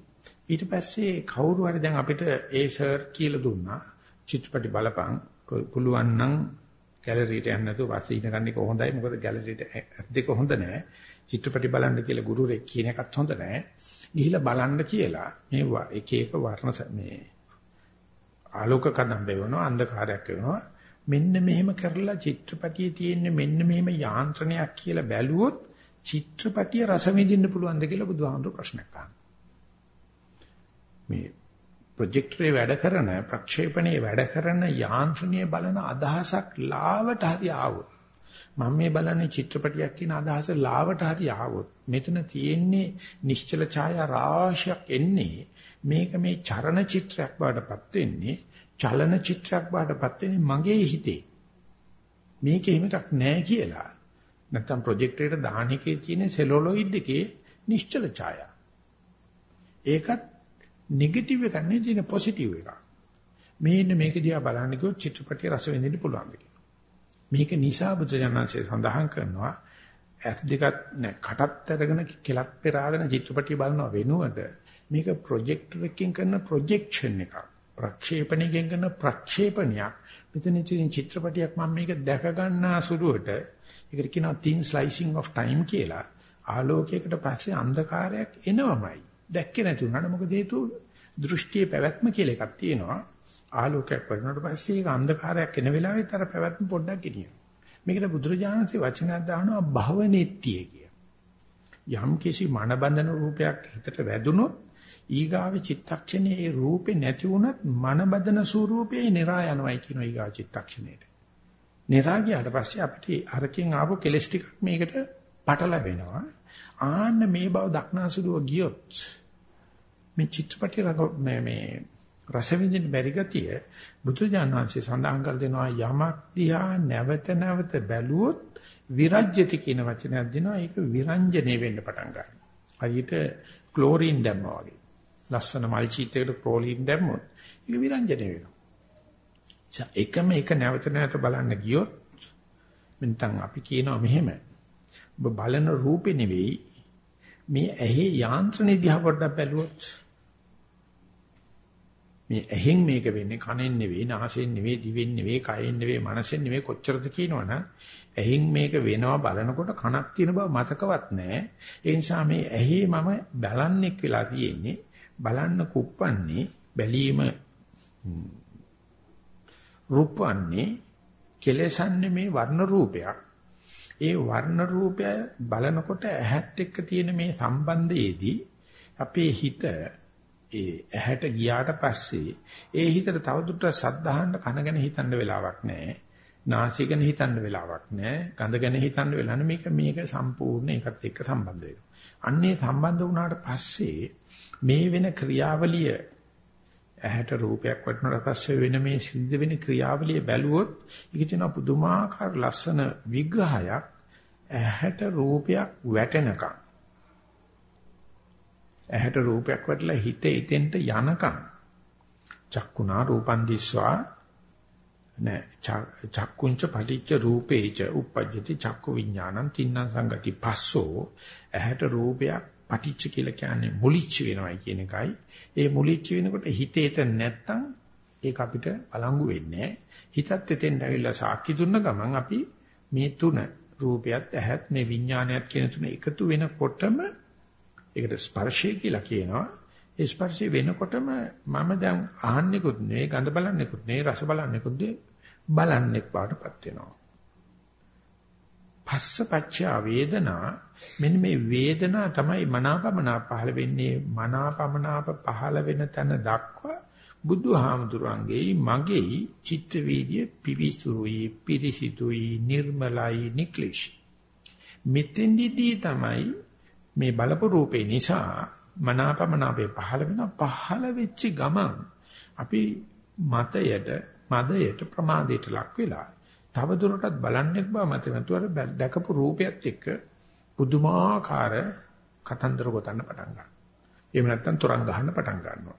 ඊට පස්සේ කවුරු හරි දැන් අපිට ඒ සර් කියලා දුන්නා චිත්‍රපටි බලපං පුළුවන් නම් ගැලරියට යන්න නැතුව පස්සේ ඉන්න ගන්න එක හොඳයි. මොකද ගැලරියට දෙක හොඳ නැහැ. චිත්‍රපටි බලන්න කියලා ගුරුරෙක් කියන එකත් හොඳ නැහැ. ගිහිල්ලා බලන්න කියලා මේ එක එක වර්ණ මේ ආලෝක කදම්බේ වෙනවා අන්ධකාරයක් වෙනවා. මෙන්න මෙහෙම කරලා චිත්‍රපටියේ තියෙන මෙන්න මෙහෙම යාන්ත්‍රණයක් කියලා බැලුවොත් චිත්‍රපටිය රස විඳින්න පුළුවන්ද කියලා බුදුහාමුදුර ප්‍රශ්නයක් අහනවා. මේ ප්‍රොජෙක්ටරේ වැඩ කරන ප්‍රක්ෂේපණයේ වැඩ කරන යාන්ත්‍රණයේ බලන අදහසක් ලාවට හරි ආවොත් මම මේ බලන්නේ චිත්‍රපටියක් කියන අදහස ලාවට හරි ආවොත් මෙතන තියෙන්නේ නිශ්චල ඡායා රාශියක් එන්නේ මේක මේ චරණ චිත්‍රයක් බවටපත් වෙන්නේ චලන චිත්‍රයක් බවටපත් වෙන්නේ මගේ හිතේ. මේක එහෙමයක් නැහැ කියලා. නැත්තම් ප්‍රොජෙක්ටරේට දාන එකේ තියෙන සෙලුලොයිඩ් එකේ නිශ්චල ඡායා. ඒකත් නෙගටිව් එකක් නෙවෙයි තියෙන පොසිටිව් එකක්. මේන්න මේක දිහා බලන්න කිව්වොත් චිත්‍රපටිය රස විඳින්න පුළුවන් කියලා. මේක නිසා බුදුජානන්සේ සඳහන් කරනවා ඇස් දෙකත් නෑ කටත් අරගෙන කෙලක් පෙරාගෙන චිත්‍රපටිය බලනවා වෙනුවට මේක ප්‍රොජෙක්ටර් එකකින් කරන ප්‍රොජෙක්ෂන් එකක්. ප්‍රක්ෂේපණයකින් කරන ප්‍රක්ෂේපණයක්. මෙතන තියෙන චිත්‍රපටියක් මම මේක දැක ගන්නා සුළුවට ඒකට කියනවා thin slicing of time කියලා. ආලෝකයකට පස්සේ අන්ධකාරයක් එනවමයි. දැක්කේ නැති වුණාට මොකද හේතුව දෘෂ්ටියේ පැවැත්ම කියලා එකක් තියෙනවා ආලෝකයක් වඩනකොට පස්සේ ඒක අන්ධකාරයක් එන වෙලාවෙත් අර පැවැත්ම පොඩ්ඩක් ගෙනියනවා මේකට බුදුරජාණන්සේ වචනයක් දානවා භවනෙත්තිය කිය. යම් කිසි මනබඳන රූපයක් හිතට වැදුනොත් ඊගාව චිත්තක්ෂණයේ ඒ රූපේ නැති වුණත් මනබදන ස්වරූපේ නිරා යනවායි කියන ඊගා චිත්තක්ෂණයට. නිරා ගියාට පස්සේ අපිට අරකින් ආපු කෙලස් ටිකක් මේකට පටල වෙනවා. ආන්න මේ බව දක්නාසුලුව ගියොත් මේ චිත්‍රපටි මේ මේ රස විඳින්න බැරි ගතිය බුදුජාණන් වහන්සේ සඳහන් කර දෙනවා යමක් දිහා නැවත නැවත බැලුවොත් විරජ්‍යති කියන වචනයක් දෙනවා. ඒක විරංජනේ වෙන්න පටන් ගන්නවා. හරියට ක්ලෝරින් දැම්මා වගේ. ලස්සන මල් චීතයකට ක්ලෝරින් දැම්මොත් ඒක විරංජනේ වෙනවා. එකම එක නැවත නැවත බලන්න ගියොත් මෙතන අපි කියනවා මෙහෙම. ඔබ බලන රූපේ නෙවෙයි මේ ඇහි යාන්ත්‍රණය දිහා පොඩ්ඩක් බැලුවොත් මේ ඇහෙන් මේක වෙන්නේ කනෙන් නෙවෙයි නාසයෙන් නෙවෙයි දිවෙන් නෙවෙයි කයෙන් නෙවෙයි මනසෙන් නෙවෙයි කොච්චරද කියනවනම් ඇහෙන් මේක වෙනවා බලනකොට කනක් තියෙන බව මතකවත් නැහැ. ඒ නිසා මේ ඇහි මම බලන්නෙක් වෙලා තියෙන්නේ බලන්න කුප්පන්නේ බැලීම රූපන්නේ කෙලසන්නේ මේ වර්ණ රූපයක්. ඒ වර්ණ රූපය බලනකොට ඇහත් එක්ක තියෙන මේ සම්බන්ධයේදී අපේ හිත ඒ ඇහැට ගියාට පස්සේ ඒ හිතට තවදුරටත් සද්ධාහන්න කන ගැන හිතන්න වෙලාවක් නැහැ. නාසය ගැන හිතන්න වෙලාවක් නැහැ. ගඳ ගැන හිතන්න වෙලා නැහැ. මේක මේක සම්පූර්ණ ඒකත් එක්ක සම්බන්ධ වෙනවා. අන්නේ සම්බන්ධ වුණාට පස්සේ මේ වෙන ක්‍රියාවලිය ඇහැට රූපයක් වටනට පස්සේ වෙන මේ සිද්ධ වෙන ක්‍රියාවලිය බැලුවොත් ඒක තියෙන පුදුමාකාර ලස්සන විග්‍රහයක් ඇහැට රූපයක් වැටෙනකම් ඇහැට රූපයක් වැටලා හිත ඉතෙන්ට යනකම් චක්කුණා රූපන් දිස්වා. නෑ චක්කුංච පටිච්ච රූපේච. uppajjati චක්කු විඥානං තින්නම් සංගති පස්සෝ. ඇහැට රූපයක් පටිච්ච කියලා කියන්නේ මුලිච්ච වෙනවයි කියන එකයි. ඒ මුලිච්ච වෙනකොට හිතේ තන නැත්තම් ඒක අපිට බලංගු වෙන්නේ හිතත් එතෙන් ඇවිල්ලා සාක්ෂි දුන්න ගමන් අපි මේ තුන රූපයත් ඇහත් මේ විඥානයත් කියන තුන එකතු වෙනකොටම ඒකට ස්පර්ශය කියලා කියනවා. ඒ ස්පර්ශය වෙනකොටම මම දැන් අහන්නෙකුත් නෙවෙයි ගඳ බලන්නෙකුත් නෙවෙයි රස බලන්නෙකුත් බලන්නෙක් බාටපත් වෙනවා. පස්සපච්චා වේදනා මෙන්න මේ වේදනා තමයි මනාපමනා පහළ වෙන්නේ. මනාපමනාප පහළ වෙන තැන දක්වා බුදුහාමුදුරන්ගේ මගේ චිත්ත වීදිය පිවිසුයි පිරිසිදුයි නිර්මලයි නික්ලිෂ් මෙතෙන්දිදී තමයි මේ බලපු රූපේ නිසා මනාපමනාපේ පහළ වෙන පහළ වෙච්ච ගමන් අපි මතයට මදයට ප්‍රමාදයට ලක් වෙලා තව දුරටත් බලන්නෙක් බව මත නැතුව දැකපු රූපයත් එක්ක පුදුමාකාර කතන්දර ගොතන්න පටන් ගන්නවා. එහෙම නැත්නම් තරංග ගහන්න පටන් ගන්නවා.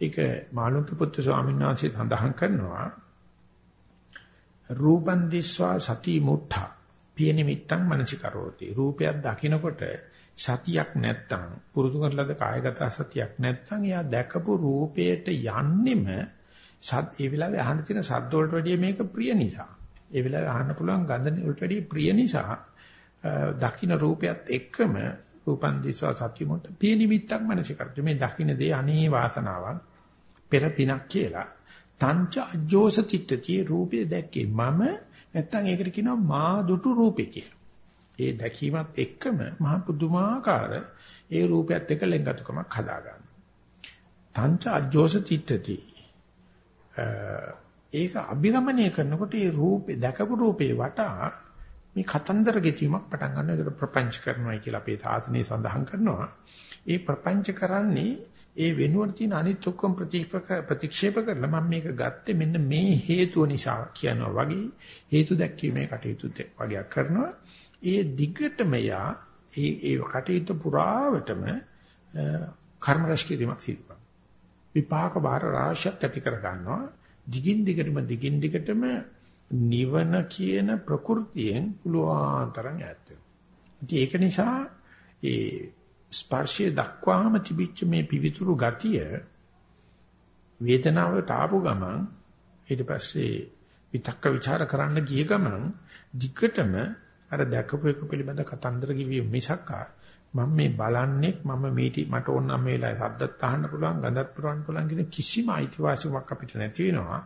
ඒක මාළුක්‍ය පුත්තු ස්වාමීන් වහන්සේ සඳහන් කරනවා රූපන් දිස්වා සති මුත්තා පිය නිමිත්තං මනසිකරෝති රූපයක් දකිනකොට සතියක් නැත්තම් පුරුදු කරලාද කායගත සතියක් නැත්තම් එයා දැකපු රූපයට යන්නෙම සත් ඒ වෙලාවේ අහන්න තියෙන සද්ද වලට වැඩිය මේක ප්‍රිය නිසා ඒ වෙලාවේ අහන්න පුළුවන් ගඳ වලට වැඩිය ප්‍රිය නිසා දකින්න රූපයත් එක්කම රූපන් දිස්වා සති මුත්ත පිය නිමිත්තක් මනසිකරෝති මේ දකින්න දේ අනේ වාසනාවක් පෙර පිනක් කියලා තංච අජෝස තිට්ඨති රූපේ දැක්කේ මම නැත්තම් ඒකට කියනවා මා දුටු රූපේ කියලා. ඒ දැකීමත් එක්කම මහ පුදුමාකාර ඒ රූපයත් එක්ක ලෙන්ගතුකමක් හදා ගන්න. තංච අජෝස තිට්ඨති ඒක අභිරමණය කරනකොට ඒ රූපේ දැකපු රූපේ වටා මේ කතන්දර ගෙතීමක් පටන් ගන්නවා. ඒකට ප්‍රපංච කරනවා කියලා අපේ සාසනය සඳහන් කරනවා. ඒ ප්‍රපංච කරන්නේ ඒ වෙනුවට තියෙන අනිත් ඔක්කොම ප්‍රතික්ෂේප කරලා මම මේක ගත්තේ මෙන්න මේ හේතුව නිසා කියනවා වගේ හේතු දැක්වීමේ කටයුතු වගේක් කරනවා. ඒ දිගටම යා ඒ ඒ කටයුතු පුරාවටම කර්ම රැස් කිරීමක් සිදු කරනවා. විපාක බාර රාශියක් ඇති කර ගන්නවා. දිගින් දිගටම දිගින් දිගටම නිවන කියන ප්‍රകൃතියෙන් පුළුවන්තරම් ඈත් ඒක නිසා ඒ ස්පර්ශය දක්වාම තිබිච්ච මේ පිවිතුරු ගතිය වේදනාවට ආපු ගමන් ඊට පස්සේ විතක්ක ਵਿਚාර කරන්න ගිය ගමන් දිගටම අර දැකපු එක පිළිබඳ කතන්දර කිවිය මිසක් මම මේ බලන්නේ මම මේටි මට ඕන නම් මේ වෙලාවේ සද්දත් අහන්න පුළුවන් ගඳත් පුරවන්න පුළුවන් කියන කිසිම අයිතිවාසිකමක් අපිට නැති වෙනවා.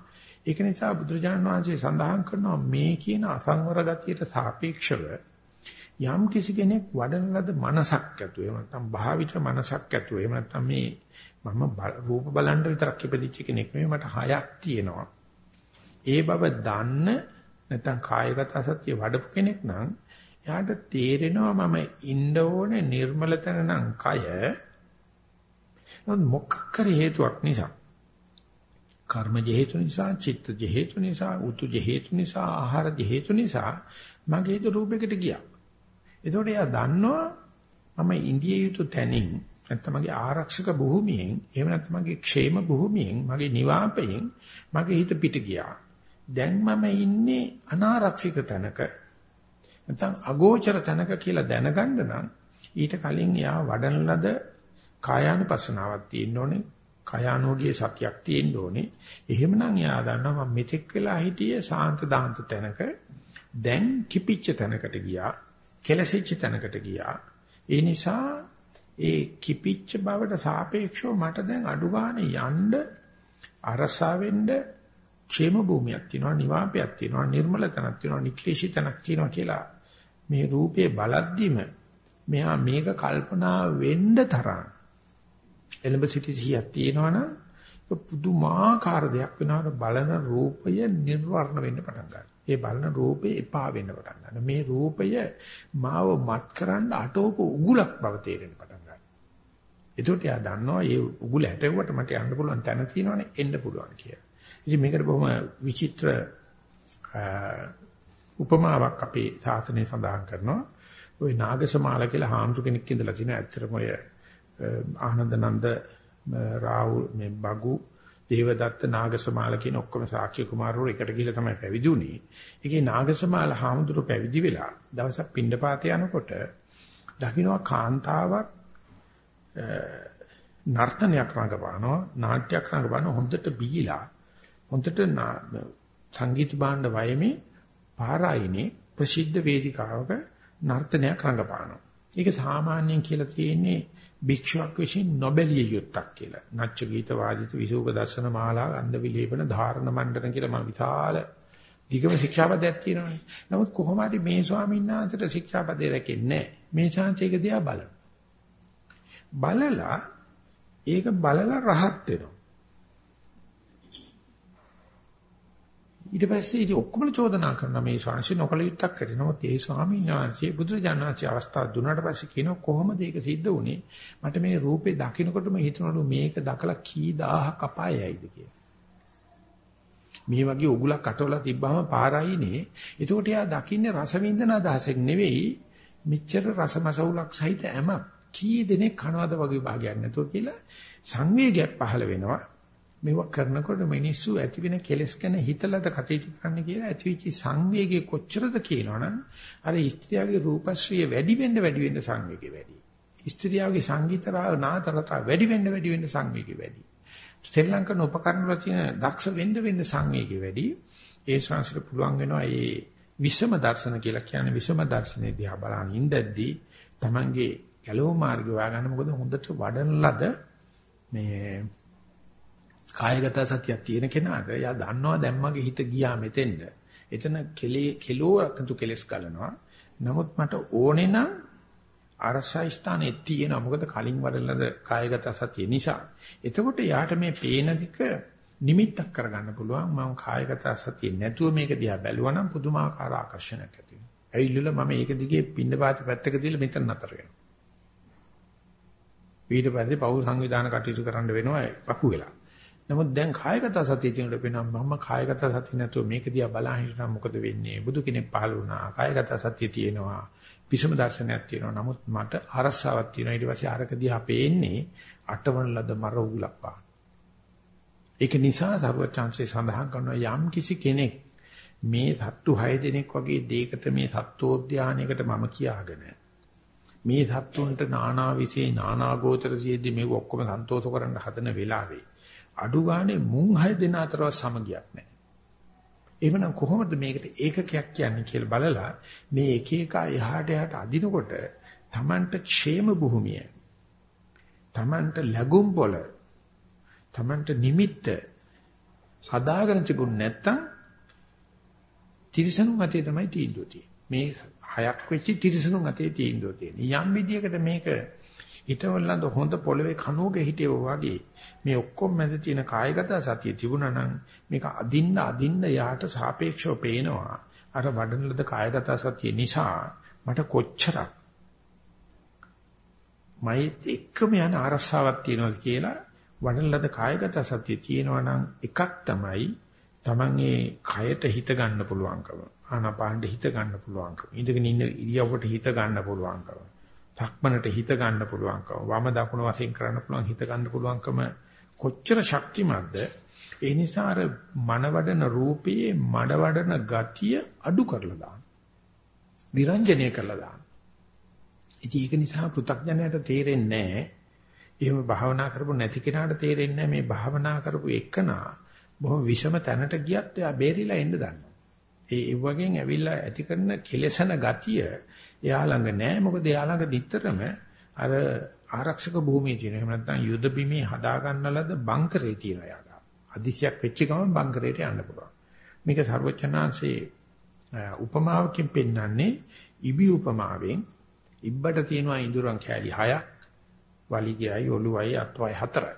ඒක නිසා බුදුරජාණන් වහන්සේ සඳහන් කරනවා මේ කියන අසංවර ගතියට සාපේක්ෂව යම් කිසි කෙනෙක් වඩන ලද මනසක් ඇතුව එහෙම නැත්නම් භාවිත මනසක් ඇතුව එහෙම නැත්නම් මේ මම රූප බලන්න විතරක් ඉපදිච්ච කෙනෙක් නෙවෙයි මට හයක් තියෙනවා. ඒ බව දන්න නැත්නම් කායගත සත්‍ය වඩපු කෙනෙක් නම් එයාට තේරෙනවා මම ඉන්න ඕනේ නිර්මල තැන නම් කය. මොකක් හේතුවක් නිසා. කර්මජ හේතු නිසා චිත්තජ හේතු නිසා උතුජ හේතු නිසා ආහාරජ හේතු නිසා මගේ හිත රූපයකට ගියා එතකොට එයා දන්නවා මම ඉන්දිය යුතු තැනින් නැත්නම් මගේ ආරක්ෂක භූමියෙන් එහෙම නැත්නම් මගේ ക്ഷേම භූමියෙන් මගේ නිවාපයෙන් මගේ හිත පිට ගියා. දැන් මම ඉන්නේ අනාරක්ෂිත තැනක. නැත්නම් අගෝචර තැනක කියලා දැනගන්න නම් ඊට කලින් යා වඩන ලද කායානුපස්සනාවක් තියෙන්න ඕනේ. කායානෝගියේ සතියක් තියෙන්න ඕනේ. එහෙමනම් යා දන්නවා මම මෙතෙක් වෙලා හිටියේ සාන්ත දාන්ත තැනක දැන් කිපිච්ච තැනකට ගියා. කෙලසිච්ච තැනකට ගියා. ඒ නිසා ඒ කිපිච්ච බවට සාපේක්ෂව මට දැන් අඩු ගන්න යන්න අරසාවෙන්න ക്ഷേම භූමියක් තියෙනවා නිවාපයක් තියෙනවා නිර්මල තැනක් තියෙනවා නික්ලේශී තැනක් තියෙනවා කියලා මේ රූපේ බලද්දිම මෙහා මේක කල්පනා වෙන්න තරම් එලඹ සිටි සියක් තියෙනවනම් පුදුමාකාර දෙයක් වෙනවට බලන රූපය නිර්වර්ණ වෙන්න පටන් ගන්නවා ඒ බලන රූපේ එපා වෙන්න පටන් ගන්නවා. මේ රූපය මාව මත් කරන්න අටෝප උගුලක් බව තේරෙන්න පටන් ගන්නවා. එතකොට එයා දන්නවා මේ උගුල හැටෙව්වට මට යන්න පුළුවන් තැන තියෙනවනේ එන්න පුළුවන් කියලා. ඉතින් මේකට බොහොම විචිත්‍ර උපමාවක් අපේ සාසනය සඳහන් කරනවා. ওই නාගසමාල කියලා හාමුදුර කෙනෙක් ඉඳලා තිනවා. ඇත්තටම ඔය ආනන්දනන්ද රාහුල් මේ බගු දේවදත්ත නාගසමාල කියන ඔක්කොම ශාක්‍ය කුමාරවරු එකට ගිහිල්ලා තමයි පැවිදි වුණේ. ඒකේ නාගසමාල හාමුදුරු පැවිදි වෙලා දවසක් පින්ඩපාතේ යනකොට දකින්නවා කාන්තාවක් නර්තනයක් රඟපානවා නාට්‍යයක් රඟපානවා හොඳට බීලා හොඳට සංගීත භාණ්ඩ වයමේ පාරායිනේ ප්‍රසිද්ධ වේදිකාවක නර්තනයක් රඟපානවා. ඒක සාමාන්‍යයෙන් කියලා තියෙන්නේ භික්ෂුවක් විසින් නොබැලිය යුත්තක් කියලා. නච්ච ගීත වාදිත විසූක දර්ශන මාලා ගන්ධ විලේපන ධාරණ මණ්ඩන කියලා මම විශාල දිගම ශික්ෂාපදයක් තියෙනවානේ. නමුත් කොහොම හරි මේ ස්වාමීන් වහන්සේට ශික්ෂාපදේ රැකෙන්නේ නැහැ. මේ ශාන්තියක දිහා බලන. බලලා ඒක බලලා රහත් වෙනවා. ඊට පස්සේ ඉතින් ඔක්කොම චෝදනා කරනවා මේ ශාංශි නොකල යුත්තක් කරනවා. ඒ ස්වාමීන් වහන්සේ බුදුරජාණන් වහන්සේ අවස්ථාව දුන්නාට පස්සේ කියනවා කොහොමද ඒක සිද්ධ වුනේ? මට මේ රූපේ දකින්නකොටම හිතනලු මේක දකලා කී දහහක් අපායයිද කියලා. මේ වගේ උගුලක් අටවලා තිබ්බම පාරයිනේ. එතකොට එයා දකින්නේ රස විඳන අදහසක් නෙවෙයි මෙච්චර රසමසවුලක් සහිත හැම කී දෙනෙක් කනවද වගේ භාගයක් නැතුව කියලා සංවේගයක් පහළ වෙනවා. මේව කරනකොට මිනිස්සු ඇති වෙන කෙලස් ගැන හිතලද කටයුතු කරන්න කියලා ඇතිවිචි සංවේගය කොච්චරද කියනවනම් අර ස්ත්‍රියගේ රූපශ්‍රිය වැඩි වෙන්න වැඩි වෙන්න සංවේගය වැඩි. ස්ත්‍රියගේ සංගීතරාව නාතරතා වැඩි වෙන්න වැඩි වෙන්න සංවේගය වැඩි. ශ්‍රී ලංකන උපකරණ වල තියෙන දක්ෂ වෙන්න වෙන්න සංවේගය වැඩි. ඒ ශාස්ත්‍ර පුළුවන් වෙනවා මේ විෂම දර්ශන කියලා කියන්නේ විෂම දර්ශනේ දිහා බලන ඉඳද්දී Tamange ගැලෝ මාර්ගය හොයාගන්න මොකද හොඳට වඩන ලද මේ කායගත සතියක් තියෙන කෙනාට යා දන්නවා දැන් මගේ හිත ගියා මෙතෙන්ද. එතන කෙලේ කෙලෝ අකතු කෙලස් ගලනවා. නමුත් මට ඕනේ නම් අරසයි ස්ථානේ තියෙනවා. මොකද කලින් වඩලද කායගත සතිය නිසා. එතකොට යාට මේ පේන දික නිමිත්තක් කරගන්න පුළුවන්. මම කායගත සතිය නැතුව මේක දිහා බැලුවා නම් පුදුමාකාර ආකර්ෂණයක් ඇති වෙනවා. ඇවිල්ලා මම ඒක දිගේ පින්න පාති පැත්තක තියලා මෙතන නතර වෙනවා. ඊට පස්සේ පෞ සංවිධාන කටයුතු කරන්න වෙනවා පපු වෙලා. නමුත් දැන් කායගත සතිය කියනකොට වෙනවා මම කායගත සතිය නැතුව මේක දිහා බලන් හිටනම් මොකද වෙන්නේ? බුදු කෙනෙක් පහළ වුණා. කායගත සතිය තියෙනවා. විසම දර්ශනයක් තියෙනවා. නමුත් මට අරසාවක් තියෙනවා. ඊට පස්සේ අරක දිහා පේන්නේ අටවන ලද මර උගලක් පාන. ඒක නිසා සරුවචාන්සේ සඳහන් කරනවා යම් කිසි කෙනෙක් මේ සත්තු 6 දෙනෙක් වගේ දෙයකට මේ සත්වෝද්‍යානයකට මම කියාගෙන මේ සත්තුන්ට නානා විසේ නානා ගෝත්‍ර සියදී මේ ඔක්කොම සන්තෝෂ කරන්න හදන වෙලාවේ අඩු ගානේ මුං හය දෙන අතරවත් සමගියක් නැහැ. එහෙමනම් කොහොමද මේකට ඒකකයක් කියන්නේ කියලා බලලා මේ එක එක එහාට එහාට අදිනකොට Tamanට ക്ഷേම භූමිය Tamanට ලැබුම් බොල Tamanට නිමිත්ත හදාගෙන තිබුණ නැත්තම් තිරිසනුන් අතේ තමයි තීන්දුව තියෙන්නේ. මේ හයක් වෙච්ච තිරිසනුන් අතේ තීන්දුව තියෙන්නේ. යම් විදියකට මේක හිතවලඳ හොඳ පොළවේ කණුවක හිටියෝ වගේ මේ ඔක්කොම මැද තියෙන කායගත සතිය තිබුණා නම් මේක අදින්න අදින්න යාට සාපේක්ෂව පේනවා. අර වඩනලද කායගත සතිය නිසා මට කොච්චරක් මයි එක්කම යන අරසාවක් තියෙනවද කියලා වඩනලද කායගත සතිය තියෙනවා නම් එකක් තමයි තමන්ගේ කයට හිත ගන්න පුළුවන්කම ආනාපානෙ හිත ගන්න පුළුවන්කම. ඉඳගෙන ඉන්න ඉරියව්වට හිත ගන්න පුළුවන්කම. සක්මනට හිත ගන්න පුළුවන්කම වම දකුණ වශයෙන් කරන්න පුළුවන් හිත ගන්න පුළුවන්කම කොච්චර ශක්තිමත්ද ඒ නිසා අර මනවඩන රූපයේ මඩවඩන ගතිය අඩු කරලා දාන්න. විරංජනය කරලා දාන්න. ඉතින් ඒක නිසා පෘථග්ජනයට තේරෙන්නේ නැහැ. එහෙම භාවනා කරපො නැති කෙනාට තේරෙන්නේ මේ භාවනා කරපු එකනා බොහොම විෂම තැනට ගියත් එයා බේරිලා එන්න දන්නවා. ඒ වගේන් ඇවිල්ලා ඇති කරන කෙලසන ගතිය එයා ළඟ නැහැ. මොකද එයා ළඟ දිත්තරම අර ආරක්ෂක භූමියේ තියෙන. එහෙම නැත්නම් යුද බිමේ හදා ගන්නලද බංකරේ තියෙන යාග. අදිසියක් වෙච්ච ගමන් බංකරේට යන්න පුළුවන්. මේක ਸਰවචනාංශේ උපමාවකින් පෙන්වන්නේ ඉබි උපමාවෙන් ඉබ්බට තියෙනවා ඉඳුරන් කෑලි 6ක් වලිගයයි ඔළුවයි අත්වයි 4යි.